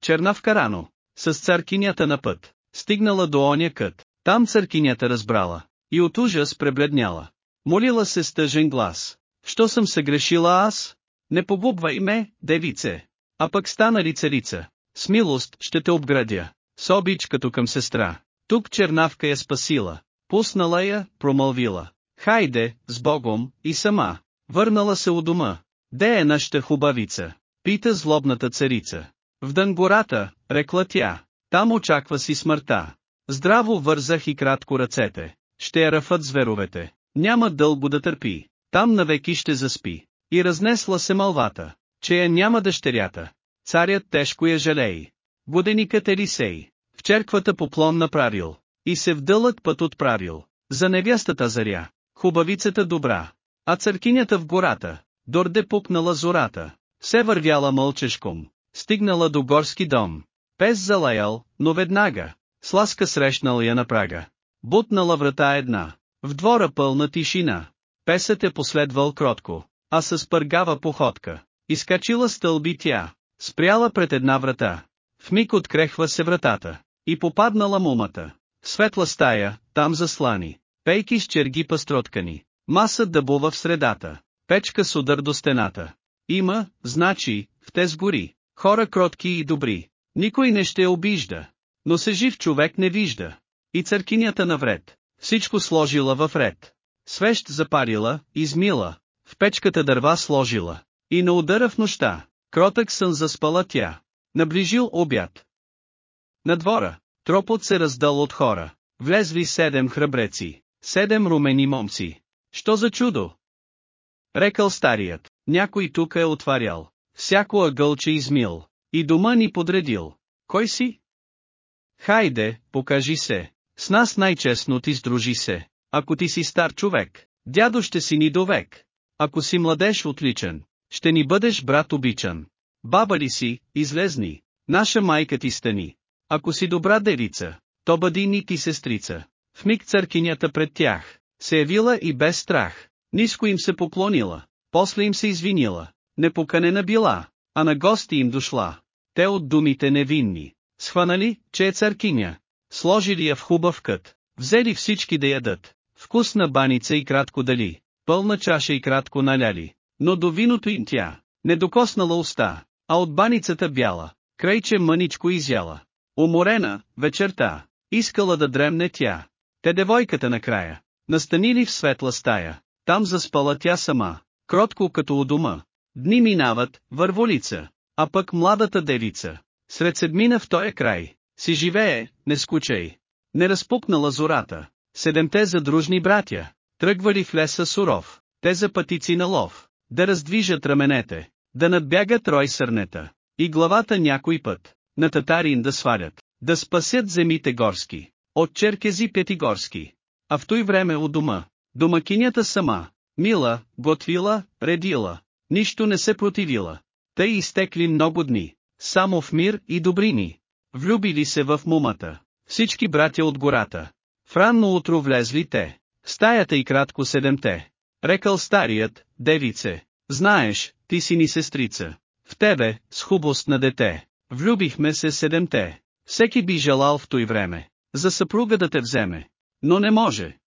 Чернавка рано, с царкинята на път, стигнала до оня кът, там царкинята разбрала, и от ужас пребледняла. Молила се с тъжен глас. Що съм се грешила аз? Не погубвай ме, девице. А пък стана ли царица? С милост ще те обградя. С обич като към сестра. Тук чернавка я спасила. Пуснала я, промълвила. Хайде, с Богом, и сама. Върнала се у дома. Де е нашата хубавица? Пита злобната царица. В дънгората, рекла тя. Там очаква си смъртта. Здраво вързах и кратко ръцете. Ще я рафат зверовете. Няма дълго да търпи. Там навеки ще заспи. И разнесла се мълвата, че я няма дъщерята. Царят тежко я жалей. Годеникът Елисей, в черквата поклон направил, и се в дълъг път отправил. За невястата заря, хубавицата добра, а църкинята в гората, дорде пукнала зората, се вървяла мълчешком, стигнала до горски дом. Пес залаял, но веднага, сласка срещнал я на прага. Бутнала врата една, в двора пълна тишина. Песът е последвал кротко, а с пъргава походка. Изкачила стълби тя, спряла пред една врата. В миг открехва се вратата. И попаднала мумата. Светла стая, там заслани. Пейки с черги пастроткани. Маса дъбова в средата. Печка с удар до стената. Има, значи, в те сгори. Хора кротки и добри. Никой не ще обижда. Но се жив човек не вижда. И църкинята навред. Всичко сложила в ред. Свещ запарила, измила. В печката дърва сложила. И на удара в нощта. Кротък сън заспала тя. Наближил обяд. На двора, тропот се раздал от хора. Влезли седем храбреци, седем румени момци. Що за чудо? Рекал старият, някой тук е отварял. Всяко ъгълче измил. И дома ни подредил. Кой си? Хайде, покажи се. С нас най-честно ти сдружи се. Ако ти си стар човек, дядо ще си ни довек. Ако си младеж отличен, ще ни бъдеш брат обичан. Баба ли си, излезни, наша майка ти стани. Ако си добра девица, то бъди ни ти сестрица. В миг църкинята пред тях, се явила и без страх. Ниско им се поклонила, после им се извинила. Непоканена била, а на гости им дошла. Те от думите невинни, схванали, че е църкиня. Сложили я в хубав кът, взели всички да ядат. Вкусна баница и кратко дали, пълна чаша и кратко наляли. Но до виното им тя, не докоснала уста, а от баницата бяла, крайче мъничко изяла. Уморена, вечерта, искала да дремне тя. Те девойката накрая, настанили в светла стая, там заспала тя сама, кротко като у дома. Дни минават, върволица, а пък младата девица, сред седмина в този край, си живее, не скучай. Не разпукнала зората, седемте задружни братя, тръгвали в леса суров, те за пътици на лов, да раздвижат раменете, да надбягат рой сърнета, и главата някой път, на татарин да свалят, да спасят земите горски, от черкези петигорски. а в той време у дома. Домакинята сама, мила, готвила, редила, нищо не се противила. Тъй изтекли много дни, само в мир и добрини. Влюбили се в мумата, всички братя от гората. В ранно утро влезли те, стаята и кратко седемте. Рекал старият, девице, знаеш, ти си ни сестрица. В тебе, с хубост на дете, влюбихме се седемте. Всеки би желал в той време, за съпруга да те вземе. Но не може.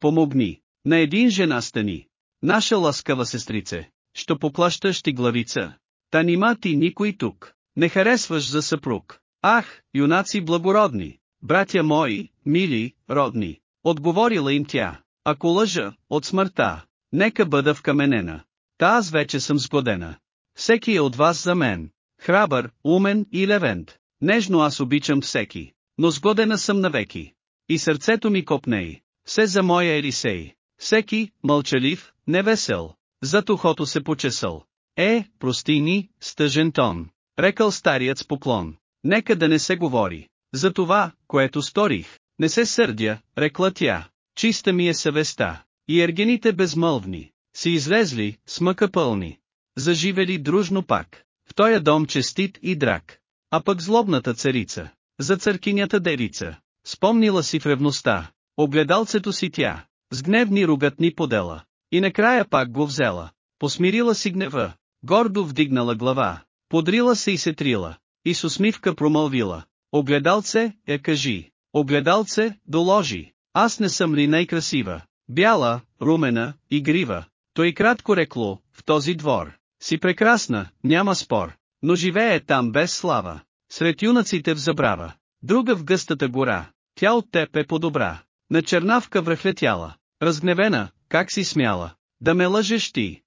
Помогни, на един жена стани. Наша ласкава сестрице, що поплащаш ти главица. Та нима ти никой тук, не харесваш за съпруг. Ах, юнаци благородни, братя мои, мили, родни, отговорила им тя. Ако лъжа, от смъртта, нека бъда вкаменена. Та аз вече съм сгодена. Всеки е от вас за мен. Храбър, умен и левент. Нежно аз обичам всеки, но сгодена съм навеки. И сърцето ми копней. Все за моя Елисей. Всеки, мълчалив, невесел. Зад ухото се почесал. Е, прости ни, стъжен тон. Рекал старият с поклон. Нека да не се говори. За това, което сторих. Не се сърдя, рекла тя. Чиста ми е съвестта. И ергените безмълвни. Си излезли, с мъка пълни. Заживели дружно пак. В тоя дом честит и драк. А пък злобната царица. За църкинята дерица. Спомнила си в ревността. Огледалцето си тя. С гневни ругатни подела. И накрая пак го взела. Посмирила си гнева. Гордо вдигнала глава. Подрила се и се трила. И с усмивка промълвила. Огледалце, я кажи. Огледалце, доложи. Аз не съм ли най-красива? Бяла, румена, игрива. Той кратко рекло, в този двор. Си прекрасна, няма спор. Но живее там без слава. Сред юнаците в забрава. Друга в гъстата гора. Тя от теб е по-добра. На чернавка връхлетяла. Разгневена, как си смяла. Да ме лъжеш ти.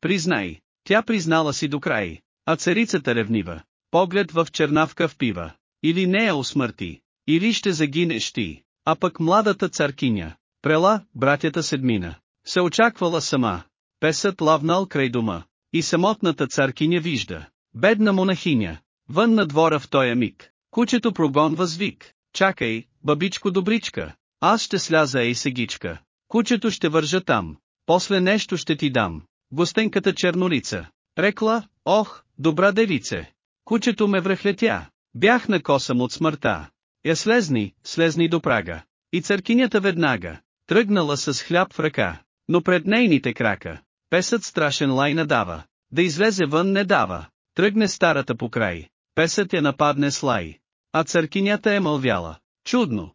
Признай. Тя признала си до край. А царицата ревнива. Поглед в чернавка впива. Или не я усмърти. Или ще загинеш ти. А пък младата царкиня. Прела, братята седмина. Се очаквала сама. Песът лавнал край дома. И самотната царкиня вижда. Бедна монахиня. Вън на двора в тоя миг. Кучето прогонва звик. Чакай, бабичко добричка. Аз ще сляза ей сегичка. Кучето ще вържа там. После нещо ще ти дам. Гостенката чернолица. Рекла, ох, добра девице. Кучето ме връхлетя. Бях на косъм от смъртта. Я слезни, слезни до прага. И църкинята веднага. Тръгнала с хляб в ръка. Но пред нейните крака. Песът страшен лай надава. Да излезе вън не дава. Тръгне старата по край. Песът я нападне с лай. А църкинята е мълвяла. Чудно.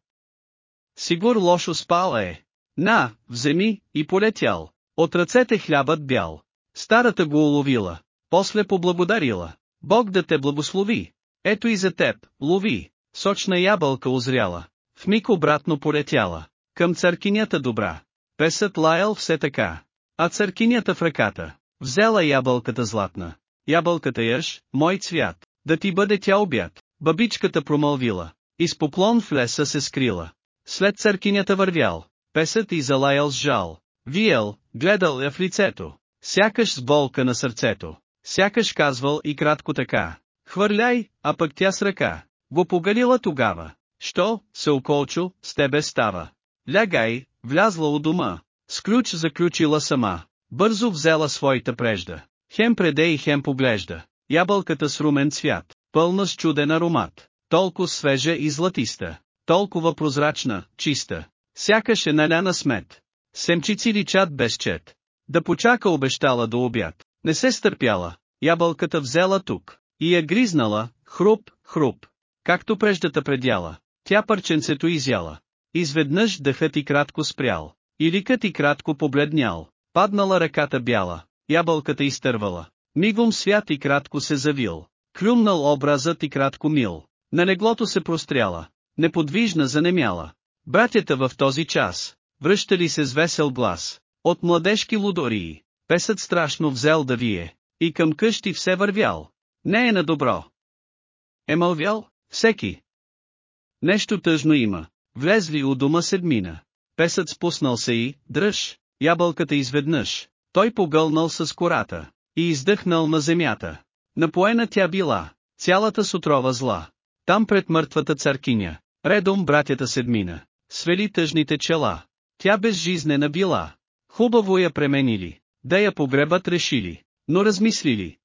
Сигур лошо спал е. На, вземи, и полетял. От ръцете хлябът бял. Старата го уловила. После поблагодарила. Бог да те благослови. Ето и за теб, лови. Сочна ябълка озряла. В миг обратно полетяла. Към църкинята добра. Песът лаял все така. А църкинята в ръката. Взела ябълката златна. Ябълката яш, мой цвят. Да ти бъде тя обяд. Бабичката промълвила. И с поклон в леса се скрила. След църкинята вървял. Песът и залаял с жал. Виел, гледал я в лицето. Сякаш с болка на сърцето. Сякаш казвал и кратко така. Хвърляй, а пък тя с ръка. Го погалила тогава. Що, се околчо, с тебе става. Лягай, влязла у дома. С ключ заключила сама. Бързо взела своята прежда. Хем преде и хем поглежда. Ябълката с румен цвят, пълна с чуден аромат. Толкова свежа и златиста. Толкова прозрачна, чиста. Сякаш е наляна смет. Семчици личат без чет. Да почака обещала до обяд. Не се стърпяла. Ябълката взела тук. И я гризнала, хруп, хруп. Както преждата предяла. Тя парченцето изяла. Изведнъж дъхът и кратко спрял. И ликът и кратко побледнял. Паднала ръката бяла. Ябълката изтървала. Мигом свят и кратко се завил. Клюмнал образът и кратко мил. На леглото се простряла. Неподвижна занемяла. Братята в този час, връщали се с весел глас. От младежки лудории, песът страшно взел да вие. И към къщи все вървял. Не е на добро. Е мълвял, всеки. Нещо тъжно има. Влезли у дома седмина. Песът спуснал се и, дръж, ябълката изведнъж. Той погълнал с кората. И издъхнал на земята. Напоена тя била, цялата сутрова зла. Там пред мъртвата царкиня, редом братята седмина. свели тъжните чела. Тя безжизнена била. Хубаво я пременили, да я погребат решили, но размислили.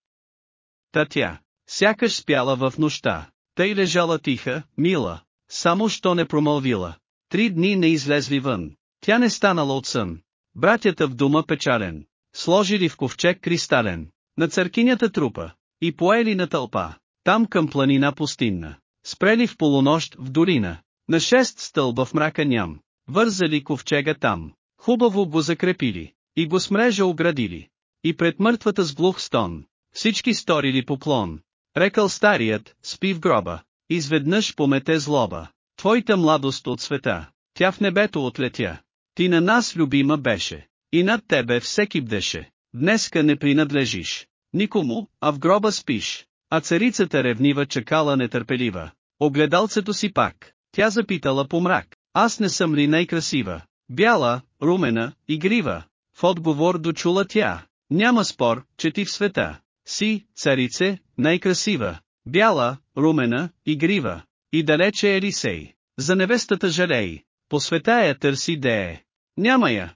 Та тя, сякаш спяла в нощта, тъй лежала тиха, мила, само що не промълвила. Три дни не излезли вън, тя не станала от сън. Братята в дома печален, сложили в ковчег кристален, на църкинята трупа, и поели на тълпа, там към планина пустинна, спрели в полунощ в долина, на шест стълба в мрака ням, вързали ковчега там, хубаво го закрепили, и го с мрежа оградили, и пред мъртвата с глух стон, всички сторили поклон, рекал старият, спи в гроба, изведнъж помете злоба, твоята младост от света, тя в небето отлетя, ти на нас любима беше, и над тебе всеки бдеше, днеска не принадлежиш, никому, а в гроба спиш, а царицата ревнива чакала нетърпелива, огледалцето си пак, тя запитала по мрак, аз не съм ли най-красива, бяла, румена, игрива, в отговор дочула тя, няма спор, че ти в света, си, царице, най-красива, бяла, румена, игрива, и далече Елисей, за невестата жалей, по света я търси дее, няма я.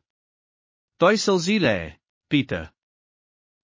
Той сълзи лее, пита.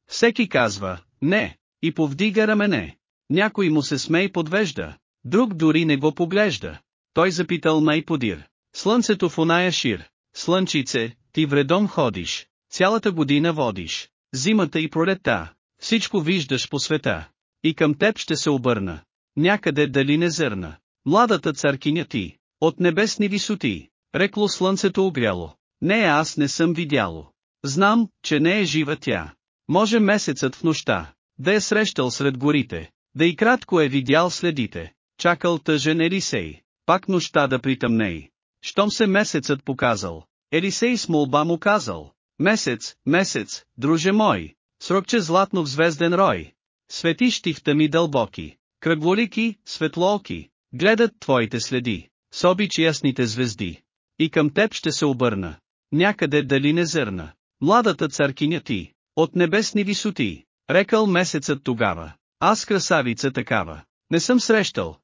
Всеки казва, не, и повдига рамене. Някой му се смей подвежда, друг дори не го поглежда. Той запитал най-подир. Слънцето в оная шир. Слънчице, ти вредом ходиш, цялата година водиш, зимата и пролетта, всичко виждаш по света. И към теб ще се обърна. Някъде дали не зърна. Младата царкиня ти, от небесни висоти, рекло слънцето огряло. Не аз не съм видяло. Знам, че не е жива тя. Може месецът в нощта, да е срещал сред горите, да и кратко е видял следите, чакал тъжен Елисей, пак нощта да притъмней. Щом се месецът показал, Елисей с молба му казал, Месец, месец, друже мой, срокче златно в звезден рой. Светиш ти в тъми дълбоки, кръглолики, светлооки, гледат твоите следи, с обич ясните звезди. И към теб ще се обърна. Някъде дали не зърна. Младата царкиня ти, от небесни висоти, рекал месецът тогава. Аз красавица такава, не съм срещал.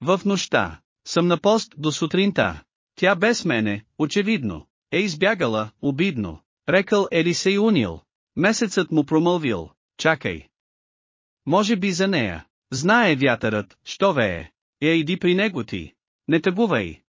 В нощта, съм на пост до сутринта. Тя без мене, очевидно, е избягала, обидно. Рекал Елисей унил. Месецът му промълвил, чакай. Може би за нея. Знае вятърът, що вее. Я иди при него ти. Не тъгувай.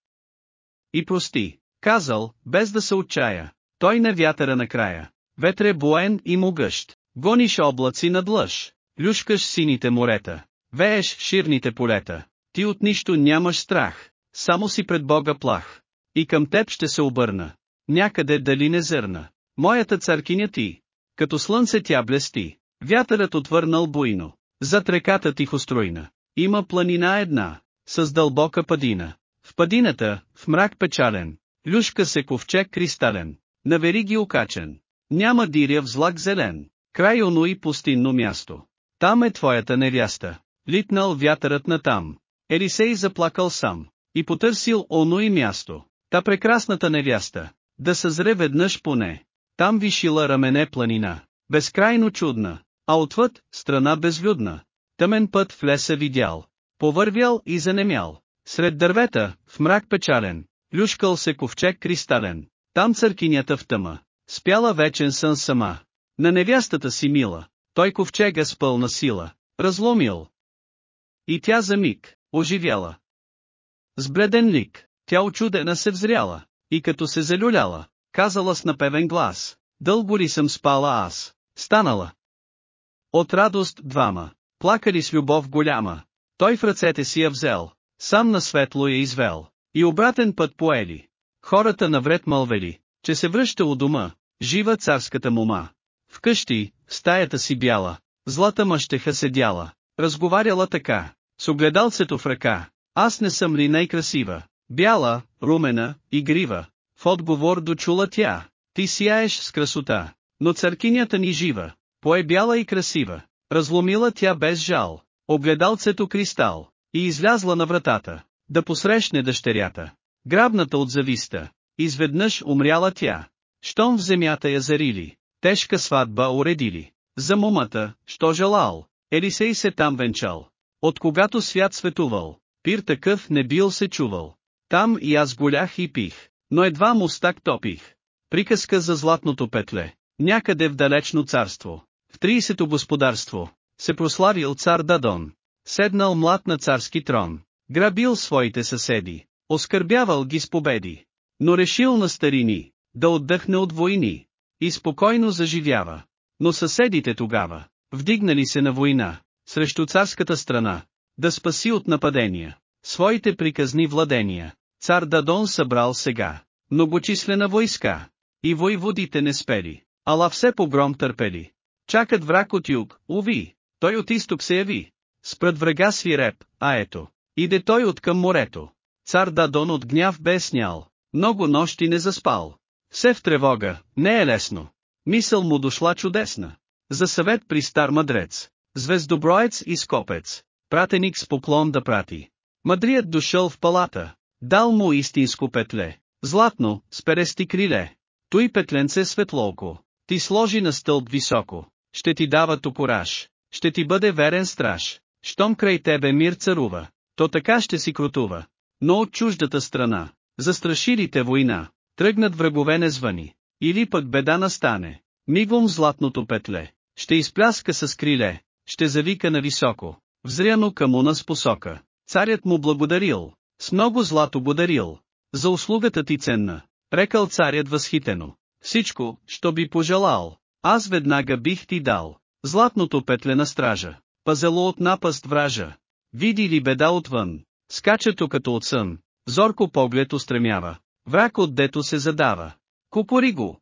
И прости. Казал, без да се отчая. Той на вятъра накрая. Ветре буен и могъщ. Гониш облаци над лъж. Люшкаш сините морета. Вееш ширните полета. Ти от нищо нямаш страх. Само си пред Бога плах. И към теб ще се обърна. Някъде дали не зърна. Моята царкиня ти. Като слънце тя блести. Вятърът отвърнал буйно. Зад реката тихостройна. Има планина една. С дълбока падина. В падината, в мрак печален. Люшка се ковчег кристален. На вериги окачен. Няма диря в злак зелен. Край оно и пустинно място. Там е твоята невяста. Литнал вятърът на там. Елисей заплакал сам. И потърсил оно и място. Та прекрасната невяста. Да съзре веднъж поне. Там вишила рамене планина. Безкрайно чудна. А отвъд, страна безлюдна. Тъмен път в леса видял. Повървял и занемял. Сред дървета, в мрак печален. Люшкал се ковчег кристален. Там църкинята в тъма. Спяла вечен сън сама. На невястата си мила. Той ковчега с пълна сила. Разломил. И тя за миг, оживяла. С бледен лик, тя очудена се взряла, и като се залюляла, казала с напевен глас, дълго ли съм спала аз, станала. От радост двама, плакали с любов голяма, той в ръцете си я взел, сам на светло я извел, и обратен път поели. Хората навред мълвели, че се връща у дома, жива царската мума. Вкъщи, стаята си бяла, злата мъщеха седяла, разговаряла така, с огледалцето в ръка, аз не съм ли най-красива, бяла, румена, игрива, в отговор дочула тя, ти сияеш с красота, но църкинята ни жива, пое бяла и красива, разломила тя без жал, огледалцето кристал, и излязла на вратата, да посрещне дъщерята, грабната от зависта, изведнъж умряла тя, щом в земята я зарили, тежка сватба уредили, за мумата, що желал, Елисей се там венчал, от когато свят светувал, пир такъв не бил се чувал. Там и аз голях и пих, но едва мустак топих. Приказка за златното петле. Някъде в далечно царство, в 30-то господарство, се прославил цар Дадон. Седнал млад на царски трон, грабил своите съседи, оскърбявал ги с победи, но решил на старини, да отдъхне от войни, и спокойно заживява. Но съседите тогава, вдигнали се на война, срещу царската страна, да спаси от нападения, своите приказни владения, цар Дадон събрал сега, многочислена войска, и войводите не спели, ала все погром търпели. Чакат враг от юг, уви, той от изток се яви. Спред врага свиреп, а ето, иде той от към морето. Цар Дадон от гняв бе снял, много нощи не заспал. Все в тревога, не е лесно. Мисъл му дошла чудесна. За съвет при стар мъдрец, звездоброец и скопец, пратеник с поклон да прати. Мъдрият дошъл в палата, дал му истинско петле, златно, с перести криле. Той петленце светлоко, ти сложи на стълб високо, ще ти дава токораж, ще ти бъде верен страж, щом край тебе мир царува, то така ще си крутува. Но от чуждата страна, застрашилите война, тръгнат врагове не звъни, или пък беда настане, мигом златното петле, ще изпляска с криле, ще завика на високо, взряно към уна с посока. Царят му благодарил, с много злато благодарил, за услугата ти ценна, рекал царят възхитено. Всичко, що би пожелал, аз веднага бих ти дал. Златното петле на стража, пазело от напаст вража. Види ли беда отвън, скачато като от сън, зорко поглед устремява, враг от дето се задава. Купори го!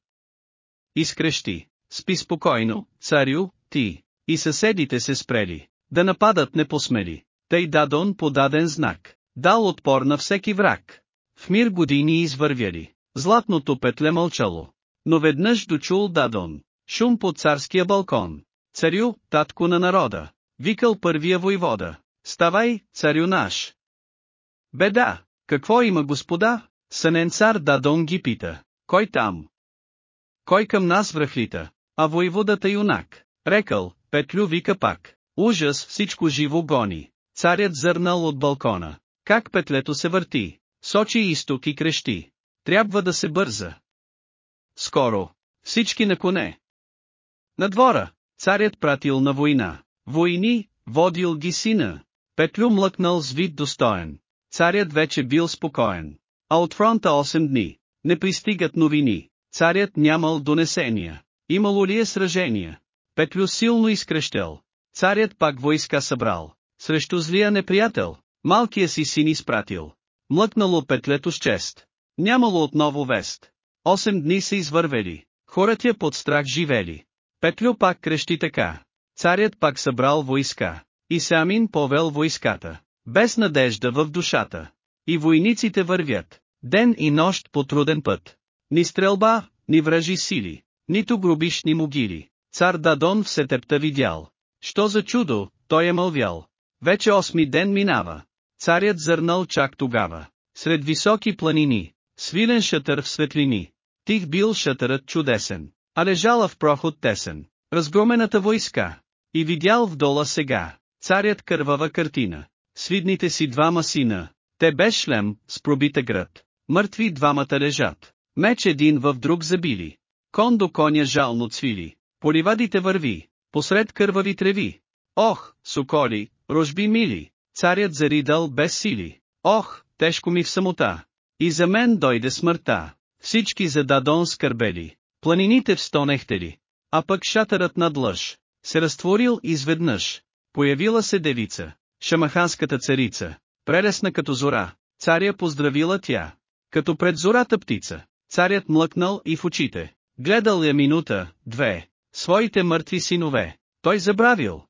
Изкрещи, спи спокойно, царю, ти, и съседите се спрели, да нападат не посмели. Тъй Дадон подаден знак, дал отпор на всеки враг. В мир години извървяли, златното петле мълчало. Но веднъж дочул Дадон, шум под царския балкон. Царю, татко на народа, викал първия войвода. Ставай, царю наш. Беда, какво има господа? Сънен цар Дадон ги пита. Кой там? Кой към нас връхлита? А войводата юнак, рекал, Петлю вика пак. Ужас всичко живо гони. Царят зърнал от балкона. Как петлето се върти? Сочи изток и крещи. Трябва да се бърза. Скоро. Всички на коне. На двора. Царят пратил на война. Войни, водил ги сина. Петлю млъкнал с вид достоен. Царят вече бил спокоен. А от фронта 8 дни. Не пристигат новини. Царят нямал донесения. Имало ли е сражения? Петлю силно изкрещел. Царят пак войска събрал. Срещу злия неприятел, малкия си син изпратил. Млъкнало петлето с чест. Нямало отново вест. Осем дни са извървели. Хората под страх живели. Петлю пак крещи така. Царят пак събрал войска. И Самин повел войската. Без надежда в душата. И войниците вървят. Ден и нощ по труден път. Ни стрелба, ни вражи сили. Нито гробишни могили. Цар Дадон в сетепта видял. Що за чудо, той е мълвял. Вече осми ден минава. Царят зърнал чак тогава. Сред високи планини, свилен шатър в светлини. Тих бил шатърът чудесен, а лежала в проход тесен. Разгромената войска. И видял вдола сега, царят кървава картина. Свидните си двама сина, те без шлем, с пробита град. Мъртви двамата лежат. Меч един в друг забили. Кон до коня жално цвили. Поливадите върви, посред кървави треви. Ох, соколи, рожби мили, царят заридал без сили. Ох, тежко ми в самота. И за мен дойде смъртта. Всички за Дадон скърбели. Планините встонехтели. А пък шатърът над лъж. Се разтворил изведнъж. Появила се девица. Шамаханската царица. Прелесна като зора. Царя поздравила тя. Като пред зората птица. Царят млъкнал и в очите. Гледал я минута, две. Своите мъртви синове. Той забравил.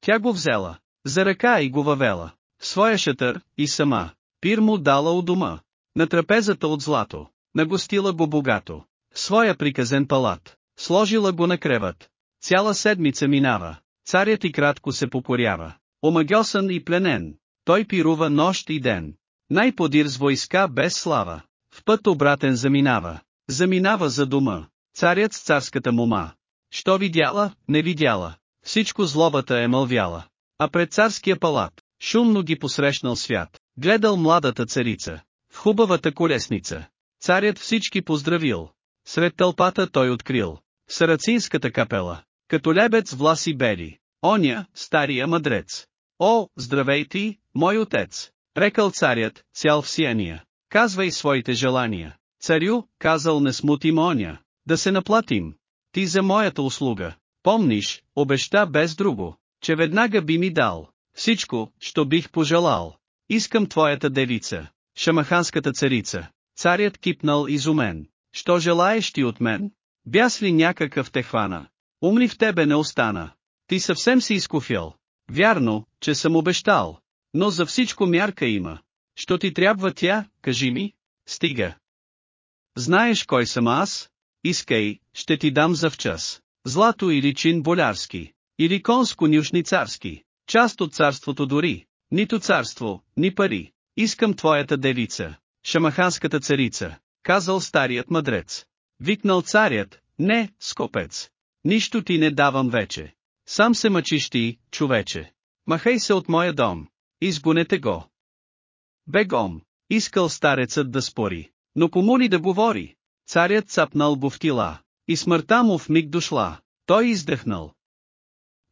Тя го взела. За ръка и го въвела. В своя шатър, и сама. Пир му дала у дома. На трапезата от злато. Нагостила го богато. Своя приказен палат. Сложила го на креват. Цяла седмица минава. Царят и кратко се покорява. Омагьосан и пленен. Той пирува нощ и ден. Най-подир с войска без слава. В път обратен заминава. Заминава за дома. Царят с царската мума. Що видяла, не видяла. Всичко злобата е мълвяла. А пред царския палат, шумно ги посрещнал свят, гледал младата царица. в хубавата колесница. Царят всички поздравил. Сред тълпата той открил. Сарацинската капела. Като лебец власи бели. Оня, стария мъдрец. О, здравей ти, мой отец! Рекал царят, цял в сияния. Казвай своите желания. Царю, казал не смутим оня. Да се наплатим. Ти за моята услуга. Помниш, обеща без друго, че веднага би ми дал. Всичко, що бих пожелал. Искам твоята девица, шамаханската царица. Царят кипнал изумен. Що желаеш ти от мен? Бяс ли някакъв те хвана? Умли в тебе не остана. Ти съвсем си изкуфял. Вярно, че съм обещал. Но за всичко мярка има. Що ти трябва тя, кажи ми? Стига. Знаеш кой съм аз? Искай, ще ти дам за в час. Злато или чин болярски. Или конско-нюшни царски. Част от царството дори. Нито царство, ни пари. Искам твоята девица. Шамаханската царица. Казал старият мъдрец. Викнал царят, не, скопец. Нищо ти не давам вече. Сам се мъчиш ти, човече. Махай се от моя дом. Изгонете го. Бегом. Искал старецът да спори. Но кому ли да говори? Царят цапнал буфтила. И смъртта му в миг дошла. Той издъхнал.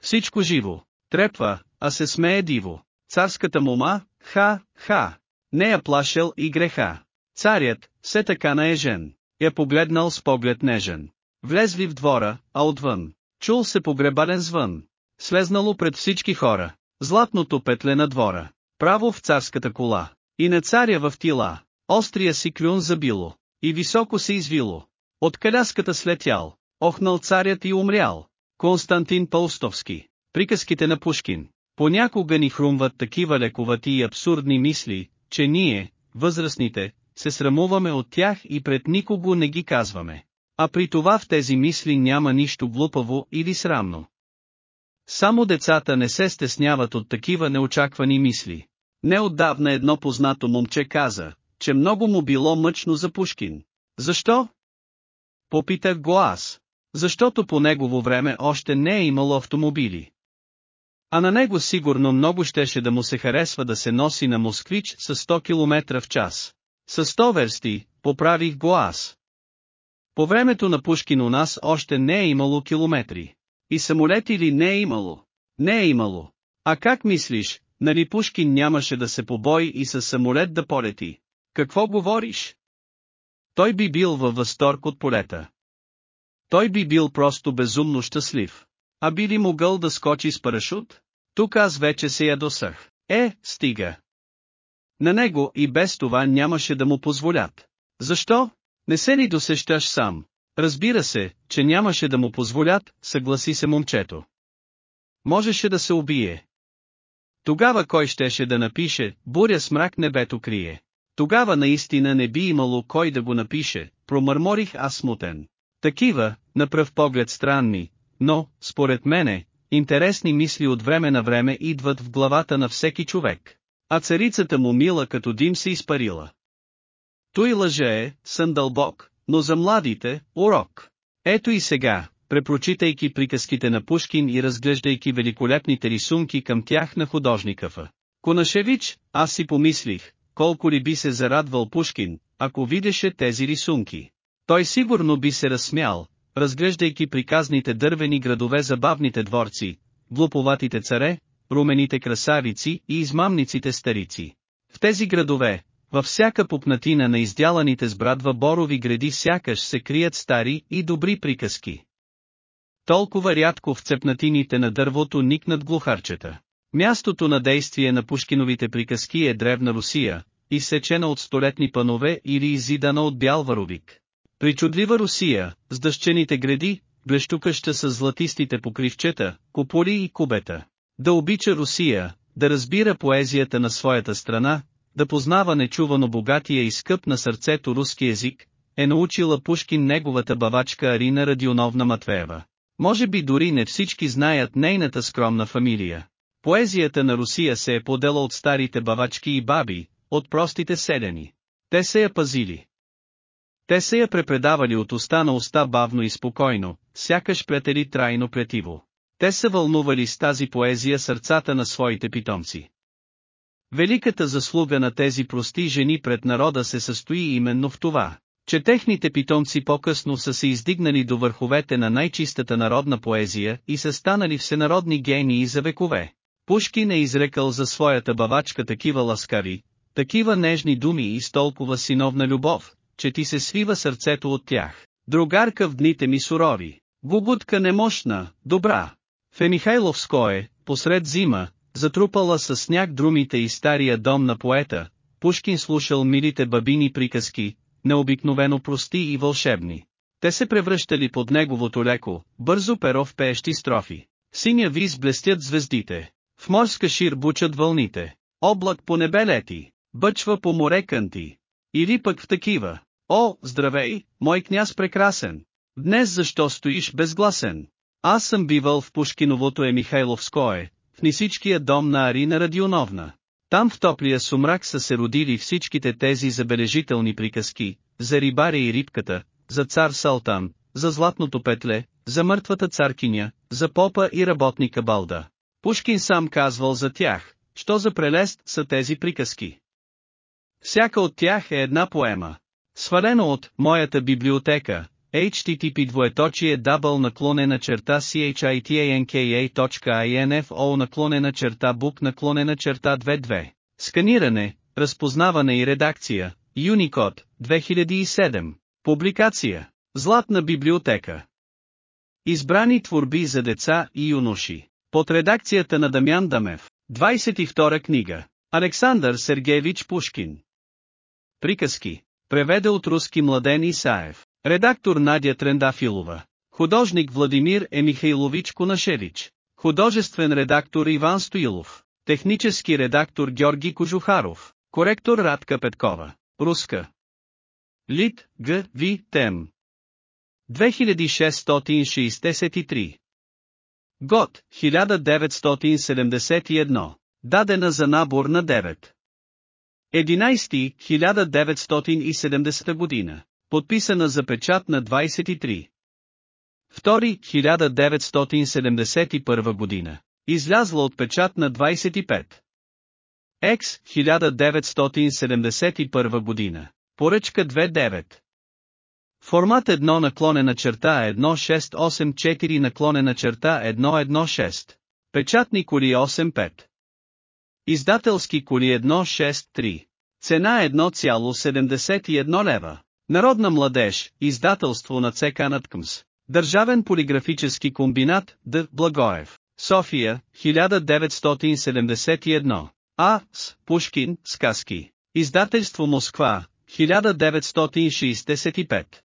Всичко живо. Трепва, а се смее диво. Царската мума, ха, ха. Не я плашел и греха. Царят, все така наежен, я погледнал с поглед нежен. Влезли в двора, а отвън. Чул се погребален звън. Слезнало пред всички хора. Златното петле на двора. Право в царската кола. И на царя в тила. Острия си клюн забило. И високо се извило. От каляската слетял. Охнал царят и умрял. Константин Паустовски. Приказките на Пушкин. Понякога ни хрумват такива лековати и абсурдни мисли, че ние, възрастните, се срамуваме от тях и пред никого не ги казваме. А при това в тези мисли няма нищо глупаво или срамно. Само децата не се стесняват от такива неочаквани мисли. Неотдавна едно познато момче каза, че много му било мъчно за Пушкин. Защо? Попитах го аз. Защото по негово време още не е имало автомобили. А на него сигурно много щеше да му се харесва да се носи на москвич с 100 км в час. С 100 версти, поправих го аз. По времето на Пушкин у нас още не е имало километри. И самолети ли не е имало? Не е имало. А как мислиш, нали Пушкин нямаше да се побои и с самолет да полети? Какво говориш? Той би бил във възторг от полета. Той би бил просто безумно щастлив. А би ли могъл да скочи с парашут? Тук аз вече се ядосах. Е, стига. На него и без това нямаше да му позволят. Защо? Не се ли досещаш сам? Разбира се, че нямаше да му позволят, съгласи се момчето. Можеше да се убие. Тогава кой щеше да напише, буря с мрак небето крие. Тогава наистина не би имало кой да го напише, промърморих аз смутен. Такива, на пръв поглед странни, но, според мене, интересни мисли от време на време идват в главата на всеки човек. А царицата му мила като дим се изпарила. Той лъже, сън дълбок, но за младите – урок. Ето и сега, препрочитайки приказките на Пушкин и разглеждайки великолепните рисунки към тях на художника В. Конашевич, аз си помислих, колко ли би се зарадвал Пушкин, ако видеше тези рисунки. Той сигурно би се разсмял, разглеждайки приказните дървени градове забавните дворци, глуповатите царе, румените красавици и измамниците старици. В тези градове, във всяка пупнатина на издяланите с брадва борови гради сякаш се крият стари и добри приказки. Толкова рядко в цепнатините на дървото никнат глухарчета. Мястото на действие на Пушкиновите приказки е древна Русия, изсечена от столетни панове или изидана от бял варовик. Причудлива Русия, с дъщените гради, блещукаща с златистите покривчета, куполи и кубета. Да обича Русия, да разбира поезията на своята страна, да познава нечувано богатия и скъп на сърцето руски език, е научила Пушкин неговата бавачка Арина Радионовна Матвеева. Може би дори не всички знаят нейната скромна фамилия. Поезията на Русия се е подела от старите бавачки и баби, от простите селени. Те се я пазили. Те се я препредавали от уста на уста бавно и спокойно, сякаш плетели трайно плетиво. Те са вълнували с тази поезия сърцата на своите питомци. Великата заслуга на тези прости жени пред народа се състои именно в това, че техните питомци по-късно са се издигнали до върховете на най-чистата народна поезия и са станали всенародни гении за векове. Пушкин е изрекал за своята бавачка такива ласкари, такива нежни думи и с толкова синовна любов, че ти се свива сърцето от тях. Другарка в дните ми сурори, губутка немощна, добра. В Емихайловское, посред зима, затрупала с сняг друмите и стария дом на поета, Пушкин слушал милите бабини приказки, необикновено прости и вълшебни. Те се превръщали под неговото леко, бързо перо в пеещи строфи. Синя виз блестят звездите, в морска шир бучат вълните, облак по небе лети, бъчва по море кънти. Или пък в такива. О, здравей, мой княз прекрасен! Днес защо стоиш безгласен? Аз съм бивал в Пушкиновото е Михайловское, в нисичкия дом на Арина Радионовна. Там в топлия сумрак са се родили всичките тези забележителни приказки, за рибаря и рибката, за цар Салтан, за златното петле, за мъртвата царкиня, за попа и работника Балда. Пушкин сам казвал за тях, що за прелест са тези приказки. Всяка от тях е една поема. Свалено от «Моята библиотека», http двоеточие дабъл наклонена черта chitanka.info наклонена черта бук наклонена черта 22. Сканиране, разпознаване и редакция, Unicode, 2007. Публикация. Златна библиотека. Избрани творби за деца и юноши. Под редакцията на Дамян Дамев. 22 книга. Александър Сергеевич Пушкин. Приказки. Преведе от руски Младен Исаев. Редактор Надя Трендафилова. Художник Владимир Емихайлович Конашевич. Художествен редактор Иван Стоилов. Технически редактор Георги Кожухаров. Коректор Радка Петкова. Руска. Лит, Г. В. Тем. 2663. Год, 1971. Дадена за набор на 9. 11. 1970 година. Подписана за печат на 23. 2. 1971 година. Излязла от печат на 25. Екс 1971 година. Поръчка 29. Формат 1 наклонена черта 1684 наклонена черта 116. Печатни коли 85. Издателски коли 163. Цена 1,71 лева. Народна младеж, издателство на ЦК Наткъмс. Държавен полиграфически комбинат, Д. Благоев. София, 1971. А. С. Пушкин, сказки. Издателство Москва, 1965.